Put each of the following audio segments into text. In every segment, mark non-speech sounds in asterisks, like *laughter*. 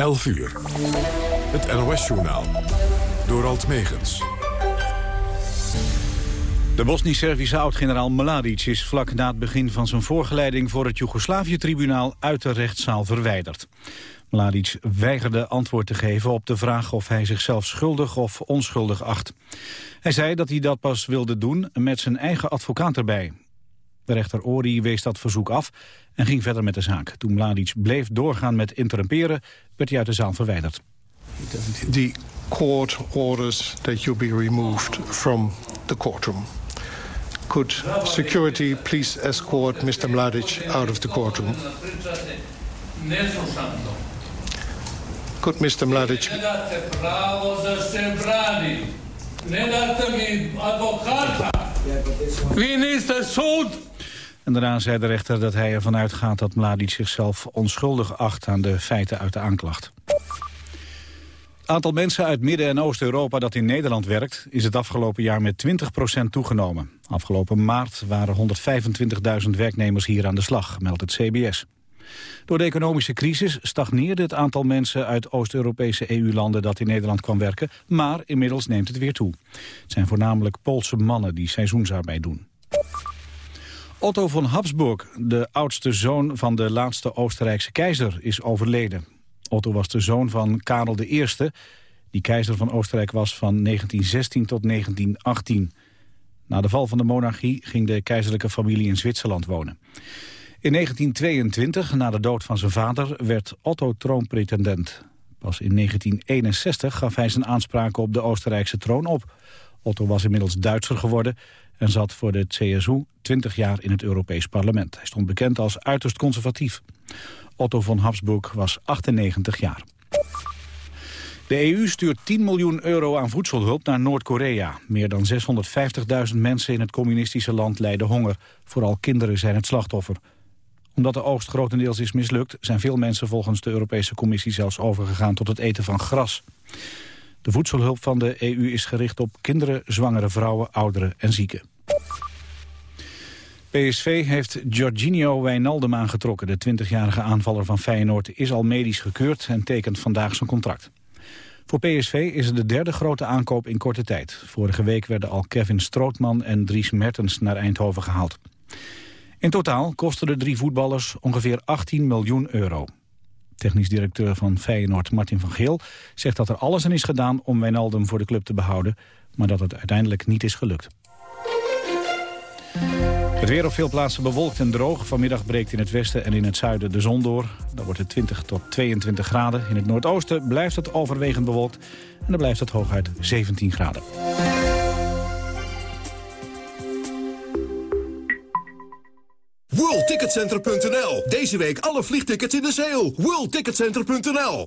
11 uur. Het NOS-journaal. Door Alt Megens. De Bosnisch-Servische oud-generaal Mladic is vlak na het begin van zijn voorgeleiding voor het Joegoslavië-tribunaal uit de rechtszaal verwijderd. Mladic weigerde antwoord te geven op de vraag of hij zichzelf schuldig of onschuldig acht. Hij zei dat hij dat pas wilde doen met zijn eigen advocaat erbij. De rechter Ori wees dat verzoek af en ging verder met de zaak. Toen Mladic bleef doorgaan met interrumperen, werd hij uit de zaal verwijderd. The court orders that you be removed from the courtroom. Could security please escort Mr. Mladic out of the courtroom? Could Mr. Mladic... Wie is de zoon? En daarna zei de rechter dat hij ervan uitgaat dat Mladic zichzelf onschuldig acht aan de feiten uit de aanklacht. Het aantal mensen uit Midden- en Oost-Europa dat in Nederland werkt... is het afgelopen jaar met 20% toegenomen. Afgelopen maart waren 125.000 werknemers hier aan de slag, meldt het CBS. Door de economische crisis stagneerde het aantal mensen uit Oost-Europese EU-landen dat in Nederland kwam werken, maar inmiddels neemt het weer toe. Het zijn voornamelijk Poolse mannen die seizoensarbeid doen. Otto von Habsburg, de oudste zoon van de laatste Oostenrijkse keizer, is overleden. Otto was de zoon van Karel I, die keizer van Oostenrijk was van 1916 tot 1918. Na de val van de monarchie ging de keizerlijke familie in Zwitserland wonen. In 1922, na de dood van zijn vader, werd Otto troonpretendent. Pas in 1961 gaf hij zijn aanspraken op de Oostenrijkse troon op. Otto was inmiddels Duitser geworden en zat voor de CSU 20 jaar in het Europees Parlement. Hij stond bekend als uiterst conservatief. Otto von Habsburg was 98 jaar. De EU stuurt 10 miljoen euro aan voedselhulp naar Noord-Korea. Meer dan 650.000 mensen in het communistische land lijden honger. Vooral kinderen zijn het slachtoffer. Omdat de oogst grotendeels is mislukt... zijn veel mensen volgens de Europese Commissie zelfs overgegaan tot het eten van gras. De voedselhulp van de EU is gericht op kinderen, zwangere vrouwen, ouderen en zieken. PSV heeft Jorginho Wijnaldum aangetrokken. De 20-jarige aanvaller van Feyenoord is al medisch gekeurd en tekent vandaag zijn contract. Voor PSV is het de derde grote aankoop in korte tijd. Vorige week werden al Kevin Strootman en Dries Mertens naar Eindhoven gehaald. In totaal kosten de drie voetballers ongeveer 18 miljoen euro. Technisch directeur van Feyenoord Martin van Geel zegt dat er alles aan is gedaan om Wijnaldum voor de club te behouden, maar dat het uiteindelijk niet is gelukt. Het weer op veel plaatsen bewolkt en droog. Vanmiddag breekt in het westen en in het zuiden de zon door. Dan wordt het 20 tot 22 graden. In het noordoosten blijft het overwegend bewolkt. En dan blijft het hooguit 17 graden. WorldTicketCenter.nl. Deze week alle vliegtickets in de sale. WorldTicketCenter.nl.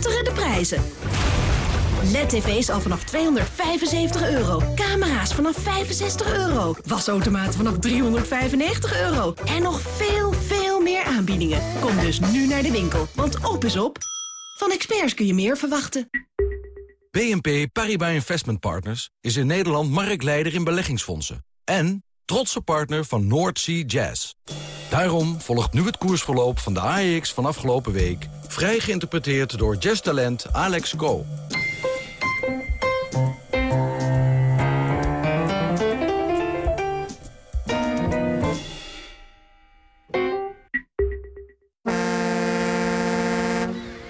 de prijzen. LED-tv's al vanaf 275 euro. Camera's vanaf 65 euro. Wasautomaten vanaf 395 euro. En nog veel, veel meer aanbiedingen. Kom dus nu naar de winkel, want op is op. Van experts kun je meer verwachten. BNP Paribas Investment Partners is in Nederland marktleider in beleggingsfondsen. En trotse partner van North Sea Jazz. Daarom volgt nu het koersverloop van de AEX van afgelopen week... vrij geïnterpreteerd door jazztalent Alex Go.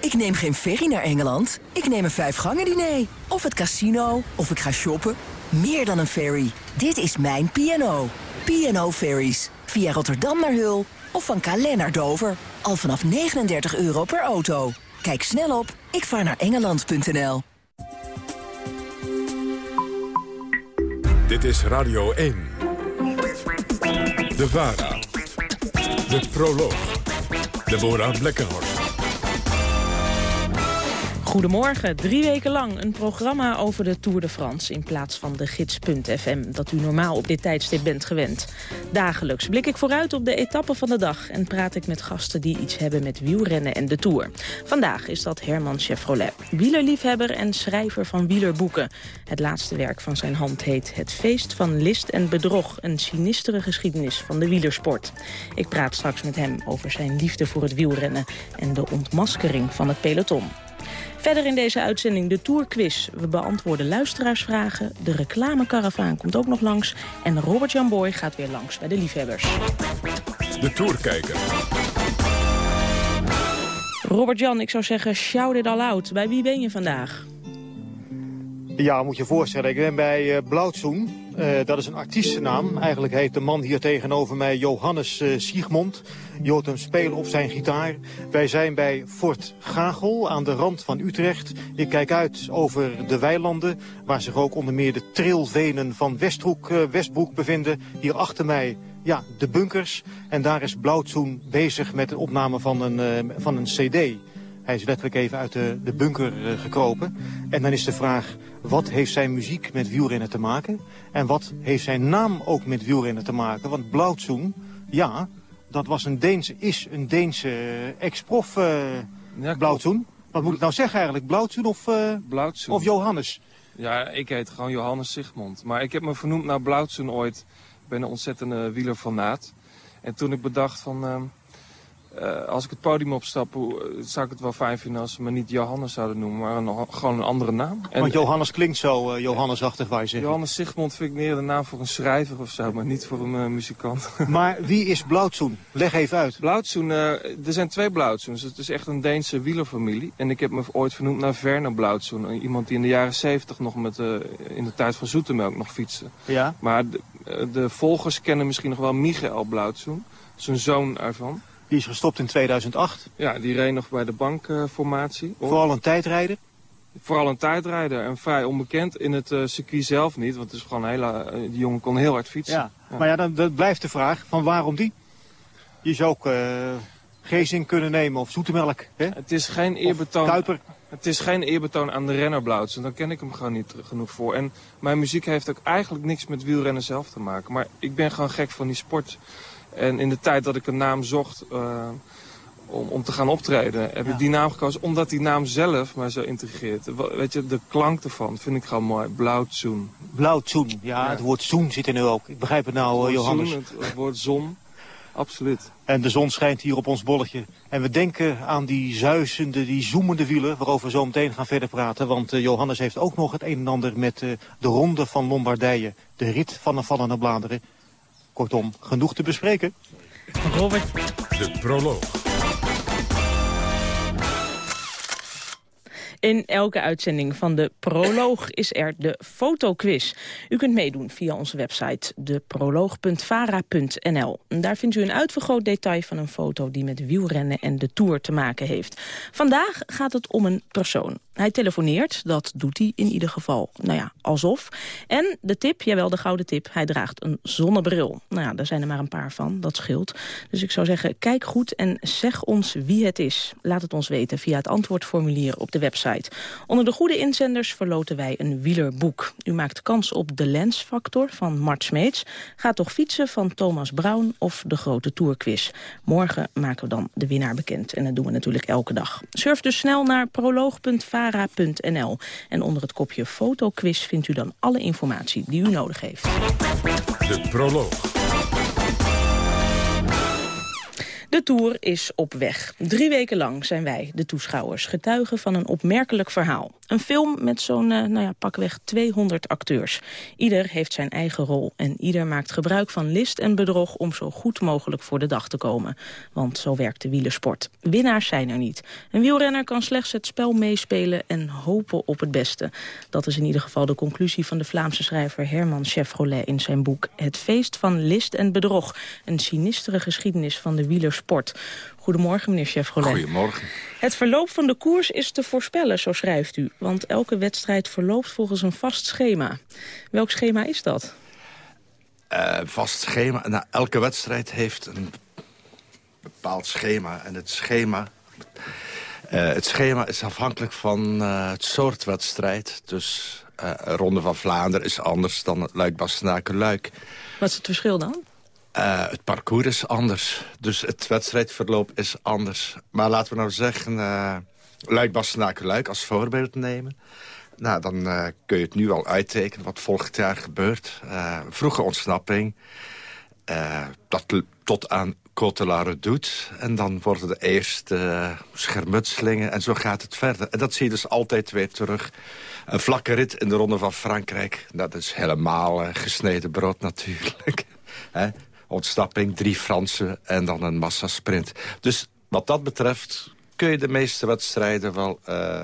Ik neem geen ferry naar Engeland. Ik neem een vijfgangen diner. Of het casino. Of ik ga shoppen. Meer dan een ferry. Dit is mijn P&O. P&O Ferries. Via Rotterdam naar Hul. Of van Calais naar Dover. Al vanaf 39 euro per auto. Kijk snel op ikvaarnaarengeland.nl Dit is Radio 1. De VARA. De Proloog. Deborah Blekkenhorst. Goedemorgen, drie weken lang een programma over de Tour de France... in plaats van de gids.fm, dat u normaal op dit tijdstip bent gewend. Dagelijks blik ik vooruit op de etappen van de dag... en praat ik met gasten die iets hebben met wielrennen en de Tour. Vandaag is dat Herman Chevrolet, wielerliefhebber en schrijver van wielerboeken. Het laatste werk van zijn hand heet Het Feest van List en Bedrog... een sinistere geschiedenis van de wielersport. Ik praat straks met hem over zijn liefde voor het wielrennen... en de ontmaskering van het peloton. Verder in deze uitzending de Tourquiz. We beantwoorden luisteraarsvragen. De reclamekaravaan komt ook nog langs. En Robert-Jan Boy gaat weer langs bij de liefhebbers. De Tourkijker. Robert-Jan, ik zou zeggen, shout it all out. Bij wie ben je vandaag? Ja, moet je voorstellen. Ik ben bij uh, Blauwtsoen. Uh, dat is een artiestennaam. Eigenlijk heet de man hier tegenover mij Johannes uh, Siegmond. Je hoort hem spelen op zijn gitaar. Wij zijn bij Fort Gagel aan de rand van Utrecht. Ik kijk uit over de weilanden, waar zich ook onder meer de trilvenen van Westbroek, uh, Westbroek bevinden. Hier achter mij ja, de bunkers. En daar is Blauwtsoen bezig met de opname van een, van een cd. Hij is letterlijk even uit de, de bunker uh, gekropen. En dan is de vraag, wat heeft zijn muziek met wielrennen te maken? En wat heeft zijn naam ook met wielrennen te maken? Want Blauwtsoen, ja, dat was een Deense, is een Deense ex-prof uh, ja, Blauwtsoen. Wat moet ik nou zeggen eigenlijk, Blauwtsoen of, uh, Blauwtsoen. of Johannes? Ja, ik heet gewoon Johannes Sigmond. Maar ik heb me vernoemd naar Blauwtsoen ooit. Ik ben een ontzettende wielerfanaat. En toen ik bedacht van... Uh, uh, als ik het podium opstap, uh, zou ik het wel fijn vinden als ze me niet Johannes zouden noemen, maar een, gewoon een andere naam. En, Want Johannes klinkt zo uh, Johannesachtig, waar je zegt. Johannes Sigmond vind ik meer de naam voor een schrijver of zo, maar niet voor een muzikant. *laughs* Maar wie is Blauwtsoen? Leg even uit. Blauwtsoen, er zijn twee Blauwtsoens. Het is echt een Deense wielerfamilie. En ik heb me ooit vernoemd naar Werner Blauwtsoen. Iemand die in de jaren zeventig nog met, in de tijd van Zoetemelk nog fietste. Ja. Maar de, de volgers kennen misschien nog wel Michael Blauwtsoen. Zijn zoon ervan. Die is gestopt in 2008. Ja, die reed nog bij de bankformatie. Uh, Vooral een tijdrijder? Vooral een tijdrijder en vrij onbekend in het uh, circuit zelf niet. Want het is gewoon een hele, uh, die jongen kon heel hard fietsen. Ja. ja. Maar ja, dan, dan, blijft de vraag van waarom die? Je zou ook Gezing kunnen nemen of zoetemelk. Hè? Het is geen eerbetoon. Kuiper. Het is geen eerbetoon aan de renner Blauwtsen. Daar ken ik hem gewoon niet genoeg voor. En mijn muziek heeft ook eigenlijk niks met wielrennen zelf te maken. Maar ik ben gewoon gek van die sport. En in de tijd dat ik een naam zocht uh, om, om te gaan optreden, heb ja. ik die naam gekozen. Omdat die naam zelf mij zo intrigeert. Weet je, de klank ervan vind ik gewoon mooi. Blauwtsoen. Blauwtsoen, ja, ja, het woord zoen zit er nu ook. Ik begrijp het nou, het Johannes. Zoen, het, het woord zon, absoluut. En de zon schijnt hier op ons bolletje. En we denken aan die zuisende, die zoemende wielen... waarover we zo meteen gaan verder praten. Want uh, Johannes heeft ook nog het een en ander met uh, de ronde van Lombardije. De rit van de vallende bladeren. Kortom, genoeg te bespreken. Robert. De proloog. In elke uitzending van de Proloog is er de fotoquiz. U kunt meedoen via onze website deproloog.vara.nl. Daar vindt u een uitvergroot detail van een foto die met wielrennen en de Tour te maken heeft. Vandaag gaat het om een persoon. Hij telefoneert, dat doet hij in ieder geval, nou ja, alsof. En de tip, jawel, de gouden tip, hij draagt een zonnebril. Nou ja, daar zijn er maar een paar van, dat scheelt. Dus ik zou zeggen, kijk goed en zeg ons wie het is. Laat het ons weten via het antwoordformulier op de website. Onder de goede inzenders verloten wij een wielerboek. U maakt kans op De Lensfactor van Mart Smeets. Gaat toch fietsen van Thomas Brown of de Grote Tourquiz. Morgen maken we dan de winnaar bekend. En dat doen we natuurlijk elke dag. Surf dus snel naar proloog.vara.nl. En onder het kopje fotoquiz vindt u dan alle informatie die u nodig heeft. De proloog. De Tour is op weg. Drie weken lang zijn wij, de toeschouwers, getuigen van een opmerkelijk verhaal. Een film met zo'n, uh, nou ja, pakweg 200 acteurs. Ieder heeft zijn eigen rol en ieder maakt gebruik van list en bedrog... om zo goed mogelijk voor de dag te komen. Want zo werkt de wielersport. Winnaars zijn er niet. Een wielrenner kan slechts het spel meespelen en hopen op het beste. Dat is in ieder geval de conclusie van de Vlaamse schrijver Herman Chevrolet... in zijn boek Het feest van list en bedrog. Een sinistere geschiedenis van de wielersport sport. Goedemorgen, meneer Chevrolet. Goedemorgen. Het verloop van de koers is te voorspellen, zo schrijft u. Want elke wedstrijd verloopt volgens een vast schema. Welk schema is dat? Uh, vast schema? Nou, elke wedstrijd heeft een bepaald schema. En het schema Uh, het schema is afhankelijk van uh, het soort wedstrijd. Dus een Ronde van Vlaanderen is anders dan het luik bastenaken luik Wat is het verschil dan? Het parcours is anders. Dus het wedstrijdverloop is anders. Maar laten we nou zeggen, luik bastenaken luik als voorbeeld nemen. Nou, dan kun je het nu al uittekenen wat volgend jaar gebeurt. vroege ontsnapping. dat tot aan Cotelare doet. En dan worden de eerste uh, schermutselingen en zo gaat het verder. En dat zie je dus altijd weer terug. Een vlakke rit in de Ronde van Frankrijk. Dat is helemaal uh, gesneden brood natuurlijk. *laughs* Ontsnapping, drie Fransen en dan een massasprint. Dus wat dat betreft kun je de meeste wedstrijden wel... Uh,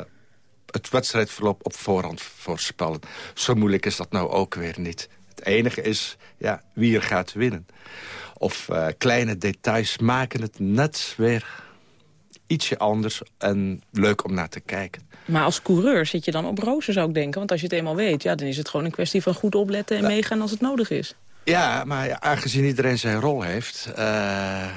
het wedstrijdverloop op voorhand voorspellen. Zo moeilijk is dat nou ook weer niet. Het enige is ja, wie er gaat winnen. Of uh, kleine details maken het net weer ietsje anders en leuk om naar te kijken. Maar als coureur zit je dan op rozen, zou ik denken. Want als je het eenmaal weet, ja, dan is het gewoon een kwestie van goed opletten... en meegaan als het nodig is. Ja, maar aangezien iedereen zijn rol heeft... Uh,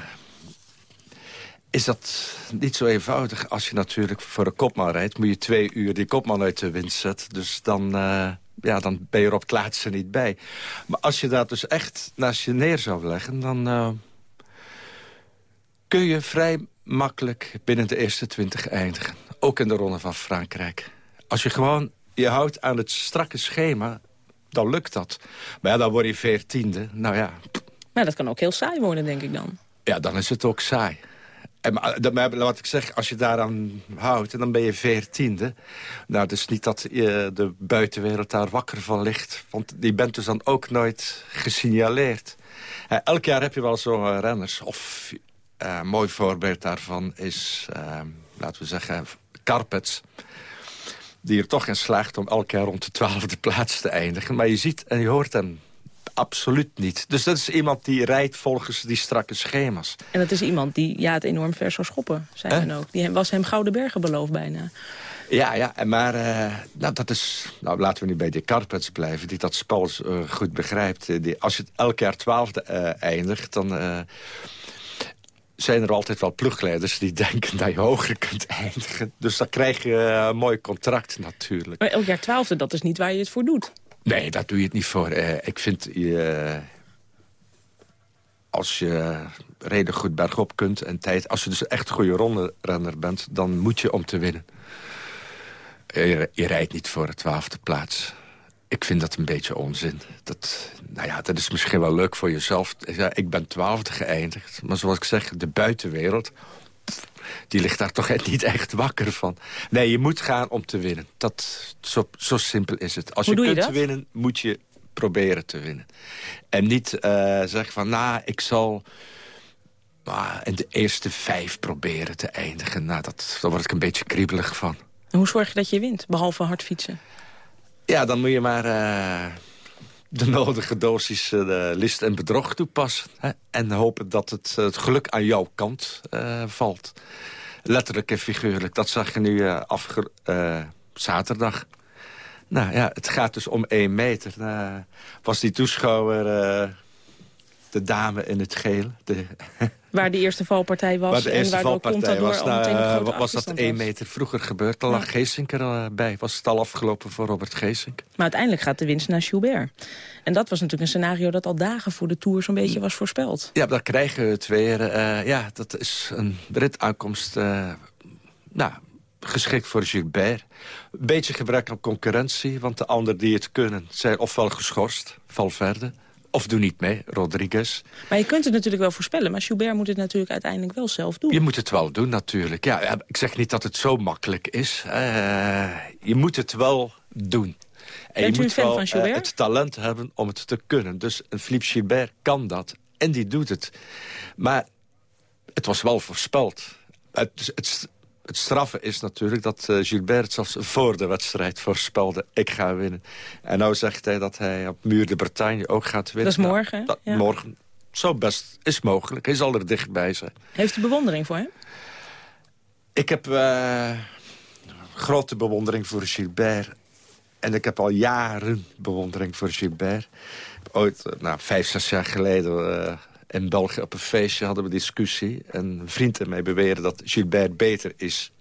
is dat niet zo eenvoudig. Als je natuurlijk voor een kopman rijdt... moet je twee uur die kopman uit de wind zetten. Dus dan... Uh, ja, dan ben je er op het laatste niet bij. Maar als je dat dus echt naast je neer zou leggen... dan uh, kun je vrij makkelijk binnen de eerste twintig eindigen. Ook in de Ronde van Frankrijk. Als je gewoon je houdt aan het strakke schema, dan lukt dat. Maar ja, dan word je veertiende. Nou ja. Maar dat kan ook heel saai worden, denk ik dan. Ja, dan is het ook saai. En, maar, wat ik zeg, als je daaraan houdt, en dan ben je veertiende. Nou, dus niet dat je de buitenwereld daar wakker van ligt. Want die bent dus dan ook nooit gesignaleerd. elk jaar heb je wel zo'n renners. Of uh, een mooi voorbeeld daarvan is, uh, laten we zeggen, Carpets. Die er toch in slaagt om elk jaar rond de twaalfde plaats te eindigen. Maar je ziet en je hoort hem absoluut niet. Dus dat is iemand die rijdt volgens die strakke schema's. En dat is iemand die ja, het enorm ver zou schoppen, zei men ook. Die was hem Gouden Bergen beloofd bijna. Ja, ja, maar uh, nou, dat is, nou, laten we nu bij de Carpets blijven... die dat spel uh, goed begrijpt. Uh, die, als je het elk jaar twaalfde eindigt... dan zijn er altijd wel ploegleiders die *laughs* denken dat je hoger kunt eindigen. Dus dan krijg je een mooi contract natuurlijk. Maar elk jaar twaalfde, dat is niet waar je het voor doet. Nee, daar doe je het niet voor. Uh, ik vind, uh, als je reden goed bergop kunt en tijd... als je dus echt een goede ronde-renner bent, dan moet je om te winnen. Je, je rijdt niet voor de twaalfde plaats. Ik vind dat een beetje onzin. Dat, nou ja, dat is misschien wel leuk voor jezelf. ik ben twaalfde geëindigd. Maar zoals ik zeg, de buitenwereld die ligt daar toch niet echt wakker van. Nee, je moet gaan om te winnen. Dat, zo, zo simpel is het. Als je, je kunt winnen, moet je proberen te winnen. En niet uh, zeggen van, nou, ik zal uh, in de eerste vijf proberen te eindigen. Nou, dat, daar word ik een beetje kriebelig van. En hoe zorg je dat je wint, behalve hard fietsen? Ja, dan moet je maar... Uh, de nodige dosis uh, list en bedrog toepassen. En hopen dat het, het geluk aan jouw kant uh, valt. Letterlijk en figuurlijk. Dat zag je nu afge zaterdag. Nou ja, het gaat dus om één meter. Was die toeschouwer de dame in het geel. De Waar de eerste valpartij was. Waar de eerste en valpartij was, nou, was dat één meter vroeger gebeurd. Dan lag Geesink erbij. Was het al afgelopen voor Robert Geesink. Maar uiteindelijk gaat de winst naar Schubert. En dat was natuurlijk een scenario dat al dagen voor de Tour zo'n beetje was voorspeld. Ja, daar krijgen we het weer. Uh, ja, dat is een ritaankomst... Uh, nou, geschikt voor Gilbert. Een beetje gebrek aan concurrentie, want de anderen die het kunnen... zijn ofwel geschorst, Valverde, of doe niet mee, Rodriguez. Maar je kunt het natuurlijk wel voorspellen. Maar Schubert moet het natuurlijk uiteindelijk wel zelf doen. Je moet het wel doen, natuurlijk. Ja, ik zeg niet dat het zo makkelijk is. Uh, je moet het wel doen. En Bent je moet wel uh, het talent hebben om het te kunnen. Dus een Philippe Gilbert kan dat. En die doet het. Maar het was wel voorspeld. Het, het, het straffe is natuurlijk dat uh, Gilbert zelfs voor de wedstrijd voorspelde... ik ga winnen. En nou zegt hij dat hij op Muur de Bretagne ook gaat winnen. Dat is morgen, nou, dat, Morgen. Zo best is mogelijk. Hij zal er dichtbij zijn. Heeft u bewondering voor hem? Ik heb uh, grote bewondering voor Gilbert. En ik heb al jaren bewondering voor Gilbert. Ooit, eh, nou, vijf, zes jaar geleden... Uh, in België op een feestje hadden we discussie. En een vriend en mij beweren dat Gilbert beter is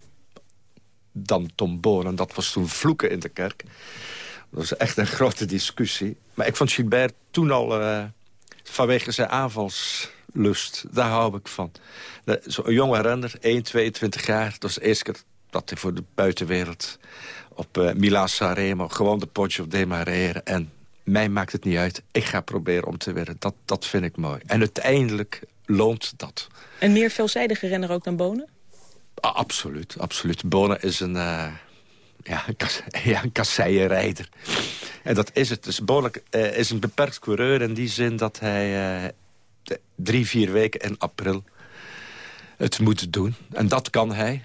dan Tom Boon. En dat was toen vloeken in de kerk. Dat was echt een grote discussie. Maar ik vond Gilbert toen al, uh, vanwege zijn aanvalslust, daar hou ik van. Zo'n jonge renner, 1, 22 jaar, dat was de eerste keer dat hij voor de buitenwereld op uh, Milan Sanremo gewoon de potje op demareren. En mij maakt het niet uit. Ik ga proberen om te winnen. Dat, dat vind ik mooi. En uiteindelijk loont dat. Een meer veelzijdige renner ook dan Bonen? Ah, absoluut, absoluut. Bonen is een, uh, ja, ja, een *laughs* kasseienrijder. En dat is het. Dus Bonen uh, is een beperkt coureur in die zin dat hij uh, drie, vier weken in april het moet doen. En dat kan hij.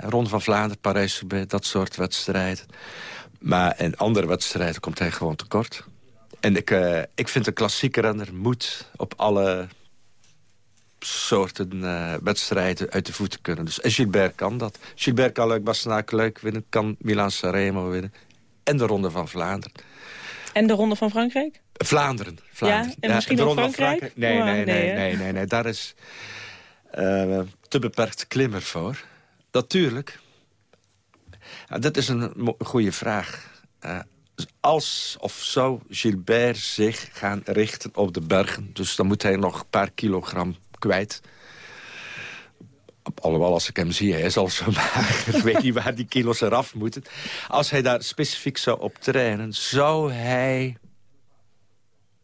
Ronde van Vlaanderen, parijs dat soort wedstrijden. Maar in andere wedstrijden komt hij gewoon tekort. En ik, uh, ik vind een klassieke renner moet op alle soorten uh, wedstrijden uit de voeten kunnen. Dus en Gilbert kan dat. Gilbert kan Luik Bastenaak Luik winnen, kan Milan Sanremo winnen. En de Ronde van Vlaanderen. En de Ronde van Frankrijk? Vlaanderen. Vlaanderen. Ja, en misschien ook Frankrijk? Frankrijk? Nee, nee, nee, nee, nee, nee, Daar is uh, te beperkt klimmer voor. Natuurlijk. Ja, dat is een goede vraag. Uh, als of zou Gilbert zich gaan richten op de bergen... dus dan moet hij nog een paar kilogram kwijt. Alhoewel, als ik hem zie, hij is al zo mager. *laughs* ik weet niet waar die kilo's eraf moeten. Als hij daar specifiek zou op trainen, zou hij...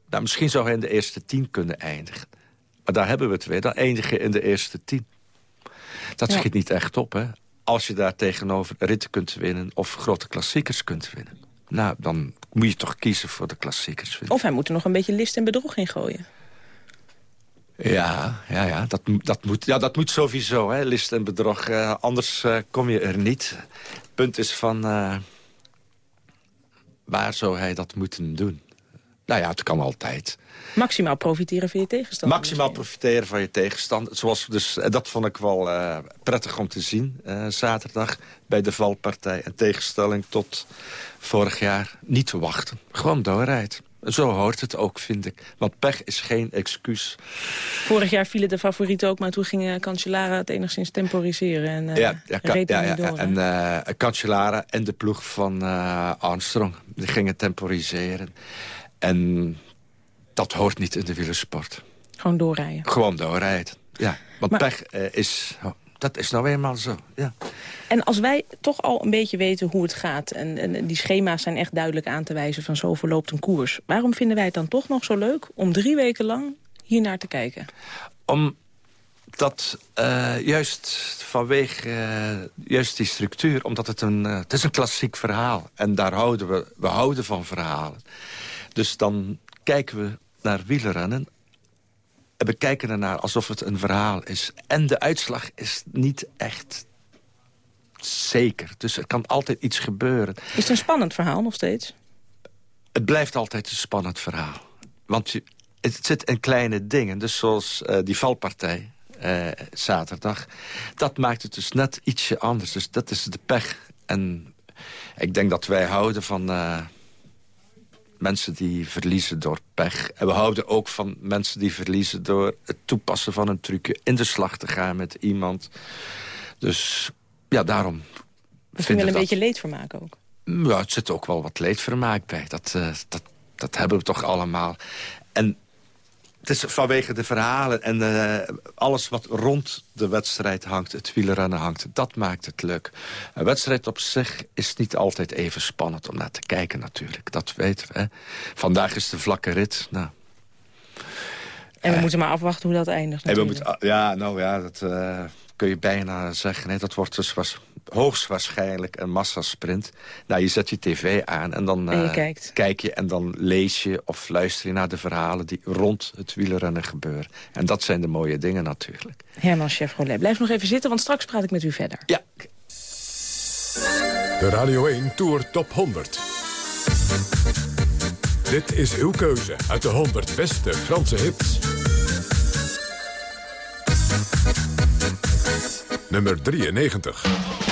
Nou, misschien zou hij in de eerste tien kunnen eindigen. Maar daar hebben we het weer. Dan eindig je in de eerste tien. Dat ja. schiet niet echt op, hè? Als je daar tegenover ritten kunt winnen... of grote klassiekers kunt winnen. Nou, dan moet je toch kiezen voor de klassiekers. Of hij moet er nog een beetje list en bedrog in gooien. Ja, ja, ja, dat, dat, moet, ja dat moet sowieso, hè, list en bedrog. Uh, anders uh, kom je er niet. Punt is van... Uh, waar zou hij dat moeten doen? Nou ja, het kan altijd. Maximaal profiteren van je tegenstander. Maximaal profiteren van je tegenstander. Zoals dus, dat vond ik wel prettig om te zien. zaterdag bij de valpartij. En tegenstelling tot vorig jaar. Niet te wachten. Gewoon doorrijden. Zo hoort het ook, vind ik. Want pech is geen excuus. Vorig jaar vielen de favorieten ook, maar toen ging Cancellara het enigszins temporiseren. En, uh, ja, ja, ja, ja, door, en uh, Cancellara en de ploeg van uh, Armstrong die gingen temporiseren. En dat hoort niet in de wielersport. Gewoon doorrijden. Gewoon doorrijden, ja. Want maar, pech is... Oh, dat is nou eenmaal zo, ja. En als wij toch al een beetje weten hoe het gaat... En, en, die schema's zijn echt duidelijk aan te wijzen van zo verloopt een koers... waarom vinden wij het dan toch nog zo leuk om drie weken lang hier naar te kijken? Omdat uh, juist vanwege uh, juist die structuur... omdat het een, uh, het is een klassiek verhaal en daar houden we, we houden van verhalen. Dus dan kijken we naar wielrennen en we kijken ernaar alsof het een verhaal is. En de uitslag is niet echt zeker. Dus er kan altijd iets gebeuren. Is het een spannend verhaal nog steeds? Het blijft altijd een spannend verhaal. Want je, het zit in kleine dingen. Dus zoals uh, die valpartij uh, zaterdag. Dat maakt het dus net ietsje anders. Dus dat is de pech. En ik denk dat wij houden van... Uh, mensen die verliezen door pech. En we houden ook van mensen die verliezen... door het toepassen van een trucje in de slag te gaan met iemand. Dus ja, daarom Misschien wel een beetje leedvermaak ook. Ja, het zit ook wel wat leedvermaak bij. Dat, uh, dat, dat hebben we toch allemaal. En het is vanwege de verhalen en uh, alles wat rond de wedstrijd hangt, het wielrennen hangt, dat maakt het leuk. Een wedstrijd op zich is niet altijd even spannend om naar te kijken natuurlijk. Dat weten we. Hè? Vandaag is de vlakke rit. Nou. En we uh, moeten maar afwachten hoe dat eindigt En we moeten, ja, nou ja, dat... Uh, kun je bijna zeggen. Nee, dat wordt dus was, hoogstwaarschijnlijk een massasprint. Nou, je zet je tv aan en dan en je uh, kijk je en dan lees je of luister je naar de verhalen die rond het wielrennen gebeuren. En dat zijn de mooie dingen natuurlijk. Herman Chevrolet, blijf nog even zitten, want straks praat ik met u verder. Ja. De Radio 1 Tour Top 100. Dit is uw keuze uit de 100 beste Franse hits. Nummer 93.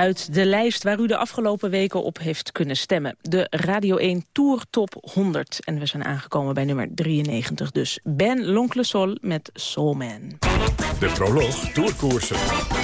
Uit de lijst waar u de afgelopen weken op heeft kunnen stemmen. De Radio 1 Tour Top 100. En we zijn aangekomen bij nummer 93 dus. Ben L'Oncle met Soulman. De proloog Tourkoersen.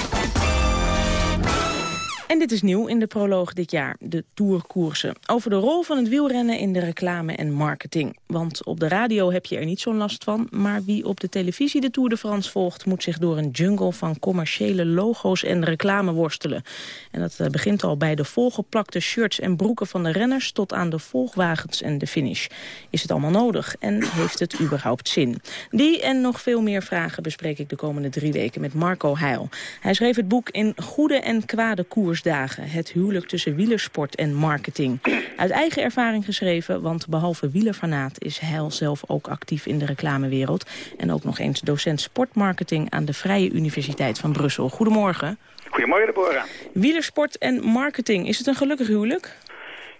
En dit is nieuw in de proloog dit jaar, de tourkoersen. Over de rol van het wielrennen in de reclame en marketing. Want op de radio heb je er niet zo'n last van... maar wie op de televisie de Tour de France volgt... moet zich door een jungle van commerciële logo's en reclame worstelen. En dat eh, begint al bij de volgeplakte shirts en broeken van de renners... tot aan de volgwagens en de finish. Is het allemaal nodig en heeft het überhaupt zin? Die en nog veel meer vragen bespreek ik de komende drie weken met Marco Heil. Hij schreef het boek In Goede en Kwade Koers het huwelijk tussen wielersport en marketing. Uit eigen ervaring geschreven, want behalve wielerfanaat... is Heil zelf ook actief in de reclamewereld. En ook nog eens docent sportmarketing aan de Vrije Universiteit van Brussel. Goedemorgen. Goedemorgen, Deborah. Wielersport en marketing, is het een gelukkig huwelijk?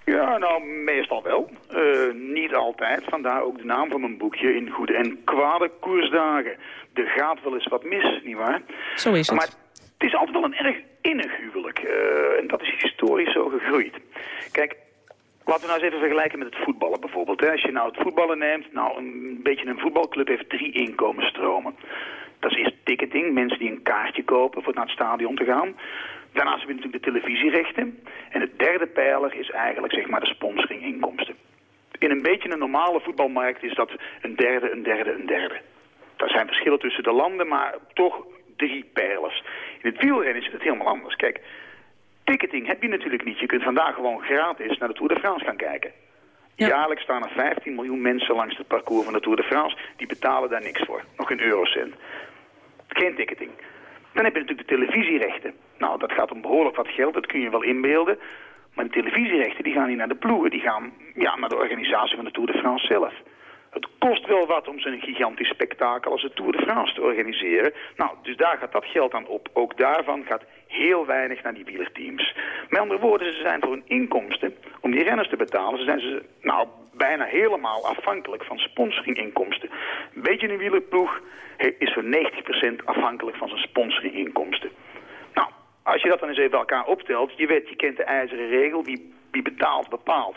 Ja, nou, meestal wel. Uh, niet altijd. Vandaar ook de naam van mijn boekje in goede en kwade koersdagen. Er gaat wel eens wat mis, nietwaar? Zo is het. Maar het is altijd wel een erg innig huwelijk. Uh, en dat is historisch zo gegroeid. Kijk, Laten we nou eens even vergelijken met het voetballen bijvoorbeeld. Als je nou het voetballen neemt, nou een beetje een voetbalclub heeft drie inkomensstromen. Dat is eerst ticketing, mensen die een kaartje kopen voor naar het stadion te gaan. Daarnaast hebben we natuurlijk de televisierechten. En het derde pijler is eigenlijk zeg maar de sponsoringinkomsten. In een beetje een normale voetbalmarkt is dat een derde, een derde, een derde. Er zijn verschillen tussen de landen, maar toch drie pijlers. In het wielrennen is het helemaal anders. Kijk, ticketing heb je natuurlijk niet. Je kunt vandaag gewoon gratis naar de Tour de France gaan kijken. Jaarlijks staan er 15 miljoen mensen langs het parcours van de Tour de France. Die betalen daar niks voor. Nog een eurocent. Geen ticketing. Dan heb je natuurlijk de televisierechten. Nou, dat gaat om behoorlijk wat geld. Dat kun je wel inbeelden. Maar de televisierechten die gaan niet naar de ploegen. Die gaan ja, naar de organisatie van de Tour de France zelf. Het kost wel wat om zo'n gigantisch spektakel als de Tour de France te organiseren. Nou, dus daar gaat dat geld aan op. Ook daarvan gaat heel weinig naar die wielerteams. Met andere woorden, ze zijn voor hun inkomsten, om die renners te betalen, ze zijn ze nou bijna helemaal afhankelijk van sponsoringinkomsten. Weet je, een wielerploeg is voor 90% afhankelijk van zijn sponsoringinkomsten. Nou, als je dat dan eens even bij elkaar optelt, je weet, je kent de ijzeren regel, wie, wie betaalt, bepaalt.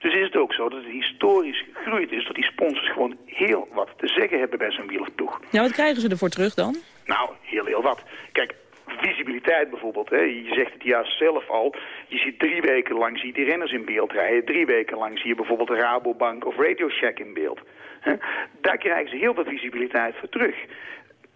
Dus is het ook zo dat het historisch gegroeid is... dat die sponsors gewoon heel wat te zeggen hebben bij zo'n wielerploeg. Ja, wat krijgen ze ervoor terug dan? Nou, heel heel wat. Kijk, visibiliteit bijvoorbeeld. Hè. Je zegt het juist zelf al. Je ziet drie weken lang zie je die renners in beeld rijden. Drie weken lang zie je bijvoorbeeld Rabobank of Radio Shack in beeld. Hè. Daar krijgen ze heel veel visibiliteit voor terug.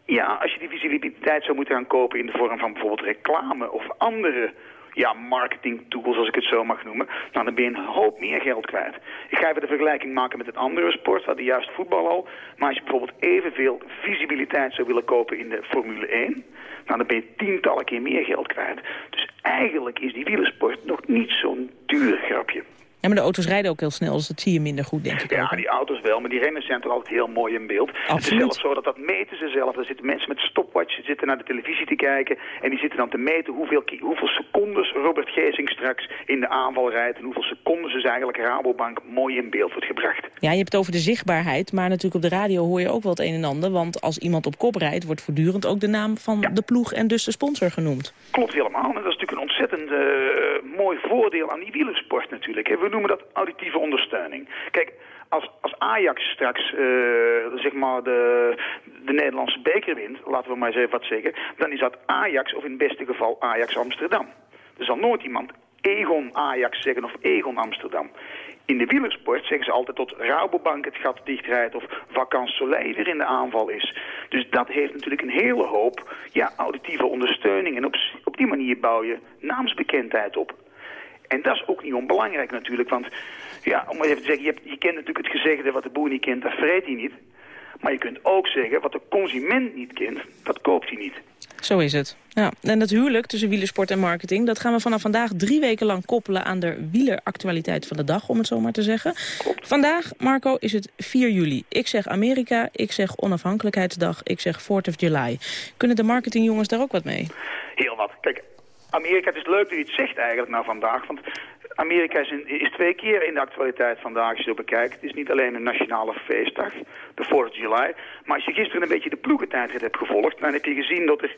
Ja, als je die visibiliteit zou moeten gaan kopen in de vorm van bijvoorbeeld reclame of andere ja, marketing tools, als ik het zo mag noemen, nou, dan ben je een hoop meer geld kwijt. Ik ga even de vergelijking maken met het andere sport, wat juist voetbal al. Maar als je bijvoorbeeld evenveel visibiliteit zou willen kopen in de Formule 1, nou, dan ben je tientallen keer meer geld kwijt. Dus eigenlijk is die wielersport nog niet zo'n duur grapje. Ja, maar de auto's rijden ook heel snel, dus dat zie je minder goed, denk ik Ja, ook. die auto's wel, maar die renners zijn toch altijd heel mooi in beeld. Absoluut. Het is zelfs zo dat dat meten ze zelf. Er zitten mensen met stopwatches zitten naar de televisie te kijken... en die zitten dan te meten hoeveel, hoeveel secondes Robert Geesing straks in de aanval rijdt... en hoeveel secondes dus eigenlijk Rabobank mooi in beeld wordt gebracht. Ja, je hebt het over de zichtbaarheid, maar natuurlijk op de radio hoor je ook wel het een en ander. Want als iemand op kop rijdt, wordt voortdurend ook de naam van de ploeg en dus de sponsor genoemd. Klopt helemaal. En dat is natuurlijk een ontzettend uh, mooi voordeel aan die wielersport natuurlijk. We noemen dat auditief ondersteuning. Kijk, als, als Ajax straks uh, zeg maar de, de Nederlandse beker wint, laten we maar eens even wat zeggen, dan is dat Ajax of in het beste geval Ajax Amsterdam. Er zal nooit iemand Egon Ajax zeggen of Egon Amsterdam. In de wielersport zeggen ze altijd tot Rabobank het gat dichtrijdt of Vakant Soleil er in de aanval is. Dus dat heeft natuurlijk een hele hoop ja, auditieve ondersteuning en op, op die manier bouw je naamsbekendheid op. En dat is ook niet onbelangrijk natuurlijk, want ja, om even te zeggen, je, hebt, je kent natuurlijk het gezegde wat de boer niet kent, dat vreet hij niet. Maar je kunt ook zeggen, wat de consument niet kent, dat koopt hij niet. Zo is het. Ja, en dat huwelijk tussen wielersport en marketing... dat gaan we vanaf vandaag drie weken lang koppelen aan de wieleractualiteit van de dag, om het zo maar te zeggen. Vandaag, Marco, is het 4 juli. Ik zeg Amerika, ik zeg onafhankelijkheidsdag, ik zeg 4th of July. Kunnen de marketingjongens daar ook wat mee? Heel wat. Kijk, Amerika, het is leuk dat je het zegt eigenlijk nou vandaag, want Amerika is, is, twee keer in de actualiteit vandaag, als je het bekijkt. Het is niet alleen een nationale feestdag, de 4th of July. Maar als je gisteren een beetje de ploegentijd hebt gevolgd... dan heb je gezien dat er...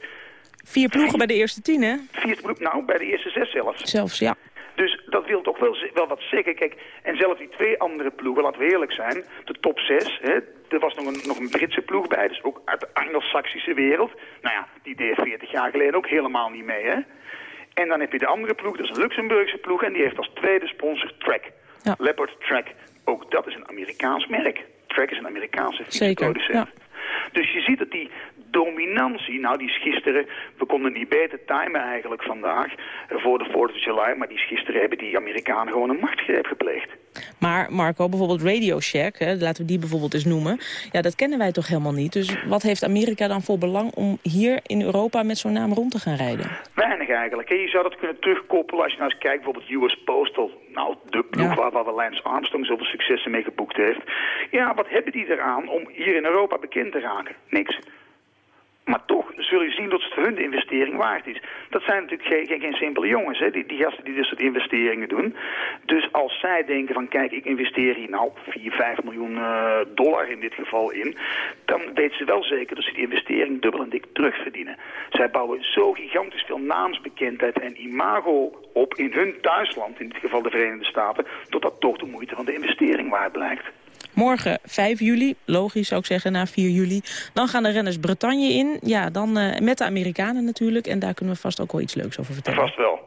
Vier ploegen bij de eerste tien, hè? Vier ploegen, nou, bij de eerste zes zelfs. Zelfs, ja. Dus dat wil toch wel, wel wat zeggen. Kijk, en zelfs die twee andere ploegen, laten we eerlijk zijn, de top zes, hè, er was nog een, nog een Britse ploeg bij, dus ook uit de Anglo-Saxische wereld. Nou ja, die deed 40 jaar geleden ook helemaal niet mee, hè. En dan heb je de andere ploeg, dat is een Luxemburgse ploeg... en die heeft als tweede sponsor Trek. Ja. Leopard Trek. Ook dat is een Amerikaans merk. Trek is een Amerikaanse fietsproducent. Ja. Dus je ziet dat die dominantie, nou die is gisteren, we konden niet beter timen eigenlijk vandaag voor de 4th of July, maar die is gisteren hebben die Amerikanen gewoon een machtsgreep gepleegd. Maar Marco, bijvoorbeeld Radio Shack, hè, laten we die bijvoorbeeld eens noemen, ja dat kennen wij toch helemaal niet. Dus wat heeft Amerika dan voor belang om hier in Europa met zo'n naam rond te gaan rijden? Weinig eigenlijk. Je zou dat kunnen terugkoppelen als je nou eens kijkt, bijvoorbeeld US Postal. Nou, de ploeg waar, waar Lance Armstrong zoveel successen mee geboekt heeft. Ja, wat hebben die eraan om hier in Europa bekend te raken? Niks. Maar toch zul je zien dat het hun investering waard is. Dat zijn natuurlijk geen, geen, geen simpele jongens, hè? Die, die gasten die dus soort investeringen doen. Dus als zij denken van kijk, ik investeer hier nou 4, 5 miljoen uh, dollar in dit geval in... dan weten ze wel zeker dat ze die investering dubbel en dik terugverdienen. Zij bouwen zo gigantisch veel naamsbekendheid en imago op in hun thuisland, in dit geval de Verenigde Staten... tot dat toch de moeite van de investering waard blijkt. Morgen 5 juli, logisch zou ik zeggen, na 4 juli. Dan gaan de renners Bretagne in. Ja, dan uh, met de Amerikanen natuurlijk. En daar kunnen we vast ook wel iets leuks over vertellen. Vast wel.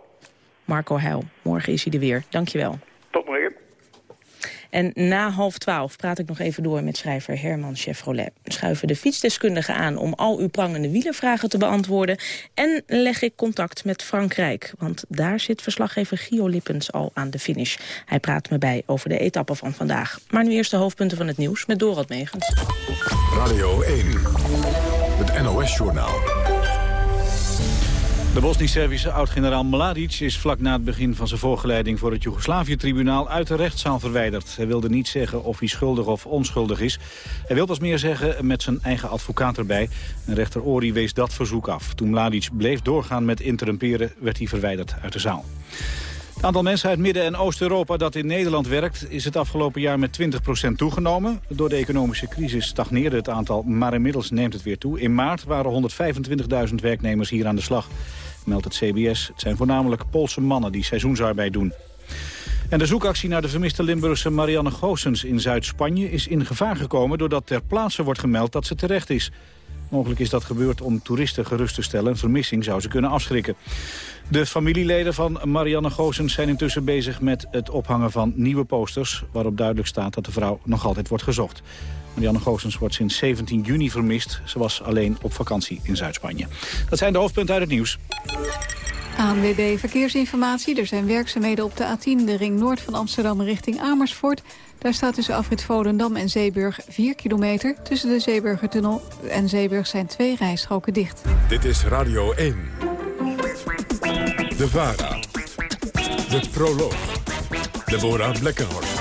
Marco Heil, morgen is hij er weer. Dankjewel. En na half twaalf praat ik nog even door met schrijver Herman Chevrolet. Schuiven de fietsdeskundigen aan om al uw prangende wielervragen te beantwoorden. En leg ik contact met Frankrijk, want daar zit verslaggever Gio Lippens al aan de finish. Hij praat me bij over de etappe van vandaag. Maar nu eerst de hoofdpunten van het nieuws met Dorot Megens. Radio 1, het NOS-journaal. De Bosnisch-Servische oud-generaal Mladic is vlak na het begin van zijn voorgeleiding voor het Joegoslavië-tribunaal uit de rechtszaal verwijderd. Hij wilde niet zeggen of hij schuldig of onschuldig is. Hij wil pas meer zeggen met zijn eigen advocaat erbij. En rechter Ori wees dat verzoek af. Toen Mladic bleef doorgaan met interrumperen werd hij verwijderd uit de zaal. Het aantal mensen uit Midden- en Oost-Europa dat in Nederland werkt... is het afgelopen jaar met 20% toegenomen. Door de economische crisis stagneerde het aantal, maar inmiddels neemt het weer toe. In maart waren 125.000 werknemers hier aan de slag, meldt het CBS. Het zijn voornamelijk Poolse mannen die seizoensarbeid doen. En de zoekactie naar de vermiste Limburgse Marianne Goossens in Zuid-Spanje... is in gevaar gekomen doordat ter plaatse wordt gemeld dat ze terecht is. Mogelijk is dat gebeurd om toeristen gerust te stellen. Vermissing zou ze kunnen afschrikken. De familieleden van Marianne Goossens zijn intussen bezig met het ophangen van nieuwe posters... waarop duidelijk staat dat de vrouw nog altijd wordt gezocht. Marianne Goossens wordt sinds 17 juni vermist. Ze was alleen op vakantie in Zuid-Spanje. Dat zijn de hoofdpunten uit het nieuws. ANWB Verkeersinformatie. Er zijn werkzaamheden op de A10, de ring noord van Amsterdam richting Amersfoort. Daar staat tussen afrit Volendam en Zeeburg 4 kilometer. Tussen de Zeeburgertunnel en Zeeburg zijn twee rijstroken dicht. Dit is Radio 1. De VARA. De Proloog. Deborah Blekkenhorst.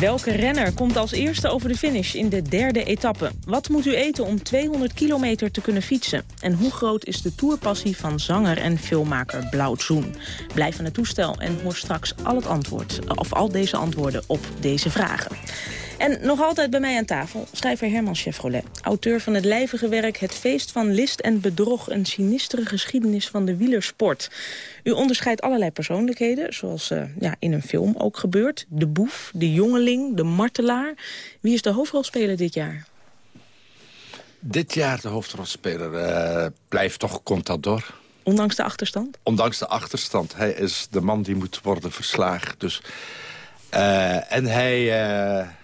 Welke renner komt als eerste over de finish in de derde etappe? Wat moet u eten om 200 kilometer te kunnen fietsen? En hoe groot is de tourpassie van zanger en filmmaker Blauw Zoen? Blijf aan het toestel en hoor straks al, het antwoord, of al deze antwoorden op deze vragen. En nog altijd bij mij aan tafel schrijver Herman Chevrolet. Auteur van het lijvige werk Het Feest van List en Bedrog... een sinistere geschiedenis van de wielersport. U onderscheidt allerlei persoonlijkheden, zoals uh, ja, in een film ook gebeurt. De boef, de jongeling, de martelaar. Wie is de hoofdrolspeler dit jaar? Dit jaar de hoofdrolspeler uh, blijft toch Contador. Ondanks de achterstand? Ondanks de achterstand. Hij is de man die moet worden verslagen. Dus, uh, en hij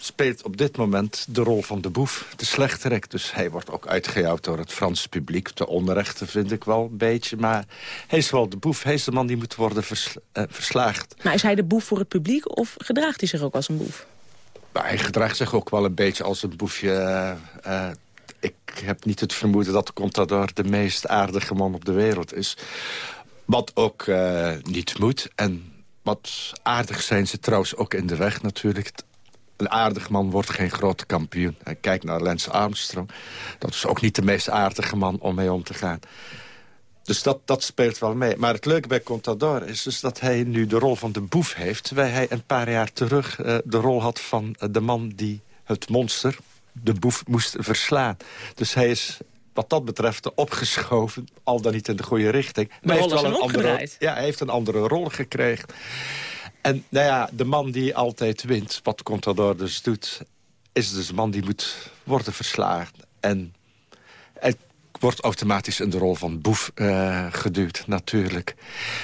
speelt op dit moment de rol van de boef, de slechterik. Dus hij wordt ook uitgejouwd door het Franse publiek. De onrechte vind ik wel een beetje. Maar hij is wel de boef. Hij is de man die moet worden uh, verslaagd. Maar is hij de boef voor het publiek of gedraagt hij zich ook als een boef? Nou, hij gedraagt zich ook wel een beetje als een boefje. Uh, ik heb niet het vermoeden dat de Contador de meest aardige man op de wereld is. Wat ook uh, niet moet. En wat aardig zijn ze trouwens ook in de weg natuurlijk een aardig man wordt geen grote kampioen. Kijk naar Lance Armstrong. Dat is ook niet de meest aardige man om mee om te gaan. Dus dat, dat speelt wel mee. Maar het leuke bij Contador is dus dat hij nu de rol van de boef heeft... terwijl hij een paar jaar terug uh, de rol had van uh, de man die het monster, de boef, moest verslaan. Dus hij is wat dat betreft opgeschoven, al dan niet in de goede richting. Maar hij heeft wel een andere, ja, hij heeft een andere rol gekregen. En nou ja, de man die altijd wint, wat Contador dus doet... is dus de man die moet worden verslagen. En het wordt automatisch in de rol van boef uh, geduwd, natuurlijk.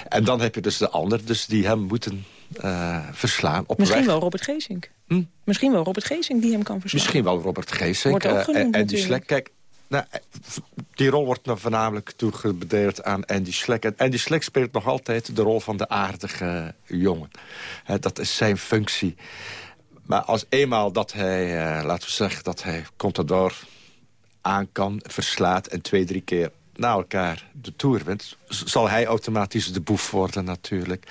En dan heb je dus de ander, dus die hem moeten uh, verslaan. Op Misschien weg. wel Robert Geesink. Hm? Misschien wel Robert Geesink die hem kan verslaan. Misschien wel Robert Geesink. Wordt ook genoemd, uh, en die Slek, kijk, nou, die rol wordt nou voornamelijk toegebedeeld aan Andy Schleck. En Andy Schleck speelt nog altijd de rol van de aardige jongen. dat is zijn functie. Maar als eenmaal dat hij, uh, laten we zeggen, dat hij Contador aan kan, verslaat... en twee, drie keer na elkaar de Tour wint... zal hij automatisch de boef worden natuurlijk.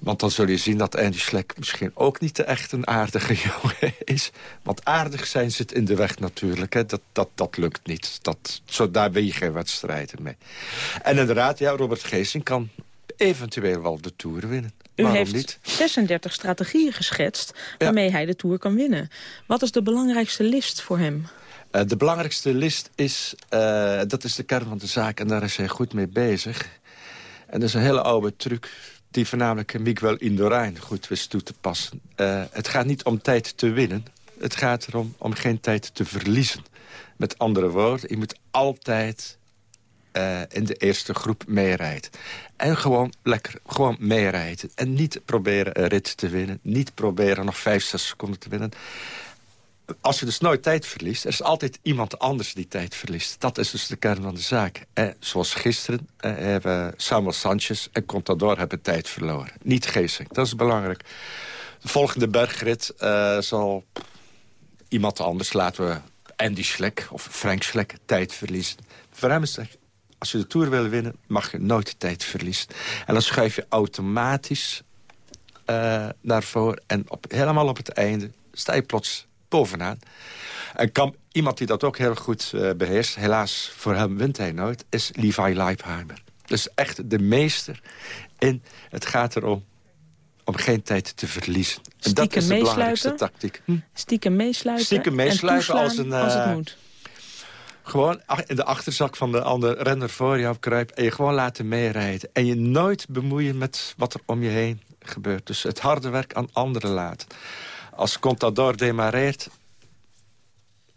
Want dan zul je zien dat Andy Schleck misschien ook niet echt een aardige *laughs* jongen is. Want aardig zijn zit in de weg natuurlijk. Hè. Dat, dat, dat lukt niet. Dat, zo, daar ben je geen wedstrijden mee. En inderdaad, ja, Robert Geesing kan eventueel wel de Tour winnen. U Waarom heeft niet? 36 strategieën geschetst waarmee hij de Tour kan winnen. Wat is de belangrijkste list voor hem? Uh, de belangrijkste list is, uh, dat is de kern van de zaak... en daar is hij goed mee bezig. En dat is een hele oude truc die voornamelijk Miguel Indurain goed wist toe te passen. Uh, het gaat niet om tijd te winnen. Het gaat erom om geen tijd te verliezen. Met andere woorden, je moet altijd in de eerste groep meerijden. En gewoon lekker gewoon meerijden. En niet proberen een rit te winnen. Niet proberen nog vijf, zes seconden te winnen als je dus nooit tijd verliest... er is altijd iemand anders die tijd verliest. Dat is dus de kern van de zaak. Eh, zoals gisteren eh, hebben Samuel Sanchez en Contador hebben tijd verloren. Niet Geesink, dat is belangrijk. De volgende bergrit uh, zal iemand anders, laten we Andy Schleck of Frank Schleck, tijd verliezen. Voor is als je de Tour wil winnen, mag je nooit tijd verliezen. En dan schuif je automatisch uh, naar. En op, helemaal op het einde sta je plots bovenaan. En kan, iemand die dat ook heel goed uh, beheerst... helaas, voor hem wint hij nooit, is Levi Leipheimer. Dus echt de meester. En het gaat erom om geen tijd te verliezen. En dat is de belangrijkste tactiek. Hm? Stiekem meesluipen Stiekem meesluipen en als, een, uh, als het moet. Gewoon in de achterzak van de andere renner voor jou kruipen... en je gewoon laten meerijden. En je nooit bemoeien met wat er om je heen gebeurt. Dus het harde werk aan anderen laten. Als Contador demareert,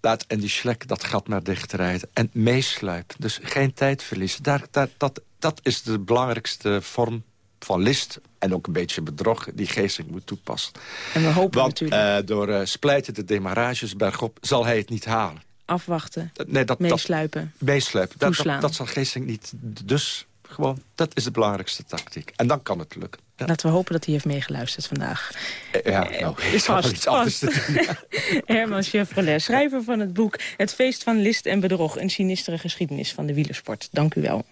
laat en die Schleck dat gat maar dichtrijden. En meesluipen. Dus geen tijd verliezen. Daar, daar, dat, dat is de belangrijkste vorm van list en ook een beetje bedrog die Geesink moet toepassen. En we hopen Want natuurlijk... Uh, door uh, splijten de demarages bergop zal hij het niet halen. Afwachten, nee, dat, meesluipen, dat, meesluipen. Dat, dat zal Geesink niet. Dus gewoon, dat is de belangrijkste tactiek. En dan kan het lukken. Ja. Laten we hopen dat hij heeft meegeluisterd vandaag. Ja, nou, is vast, iets anders te doen. *laughs* Ja. Herman Chevrolet, schrijver van het boek... Het feest van list en bedrog, een sinistere geschiedenis van de wielersport. Dank u wel.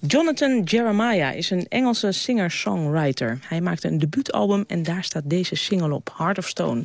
Jonathan Jeremiah is een Engelse singer-songwriter. Hij maakte een debuutalbum en daar staat deze single op, Heart of Stone.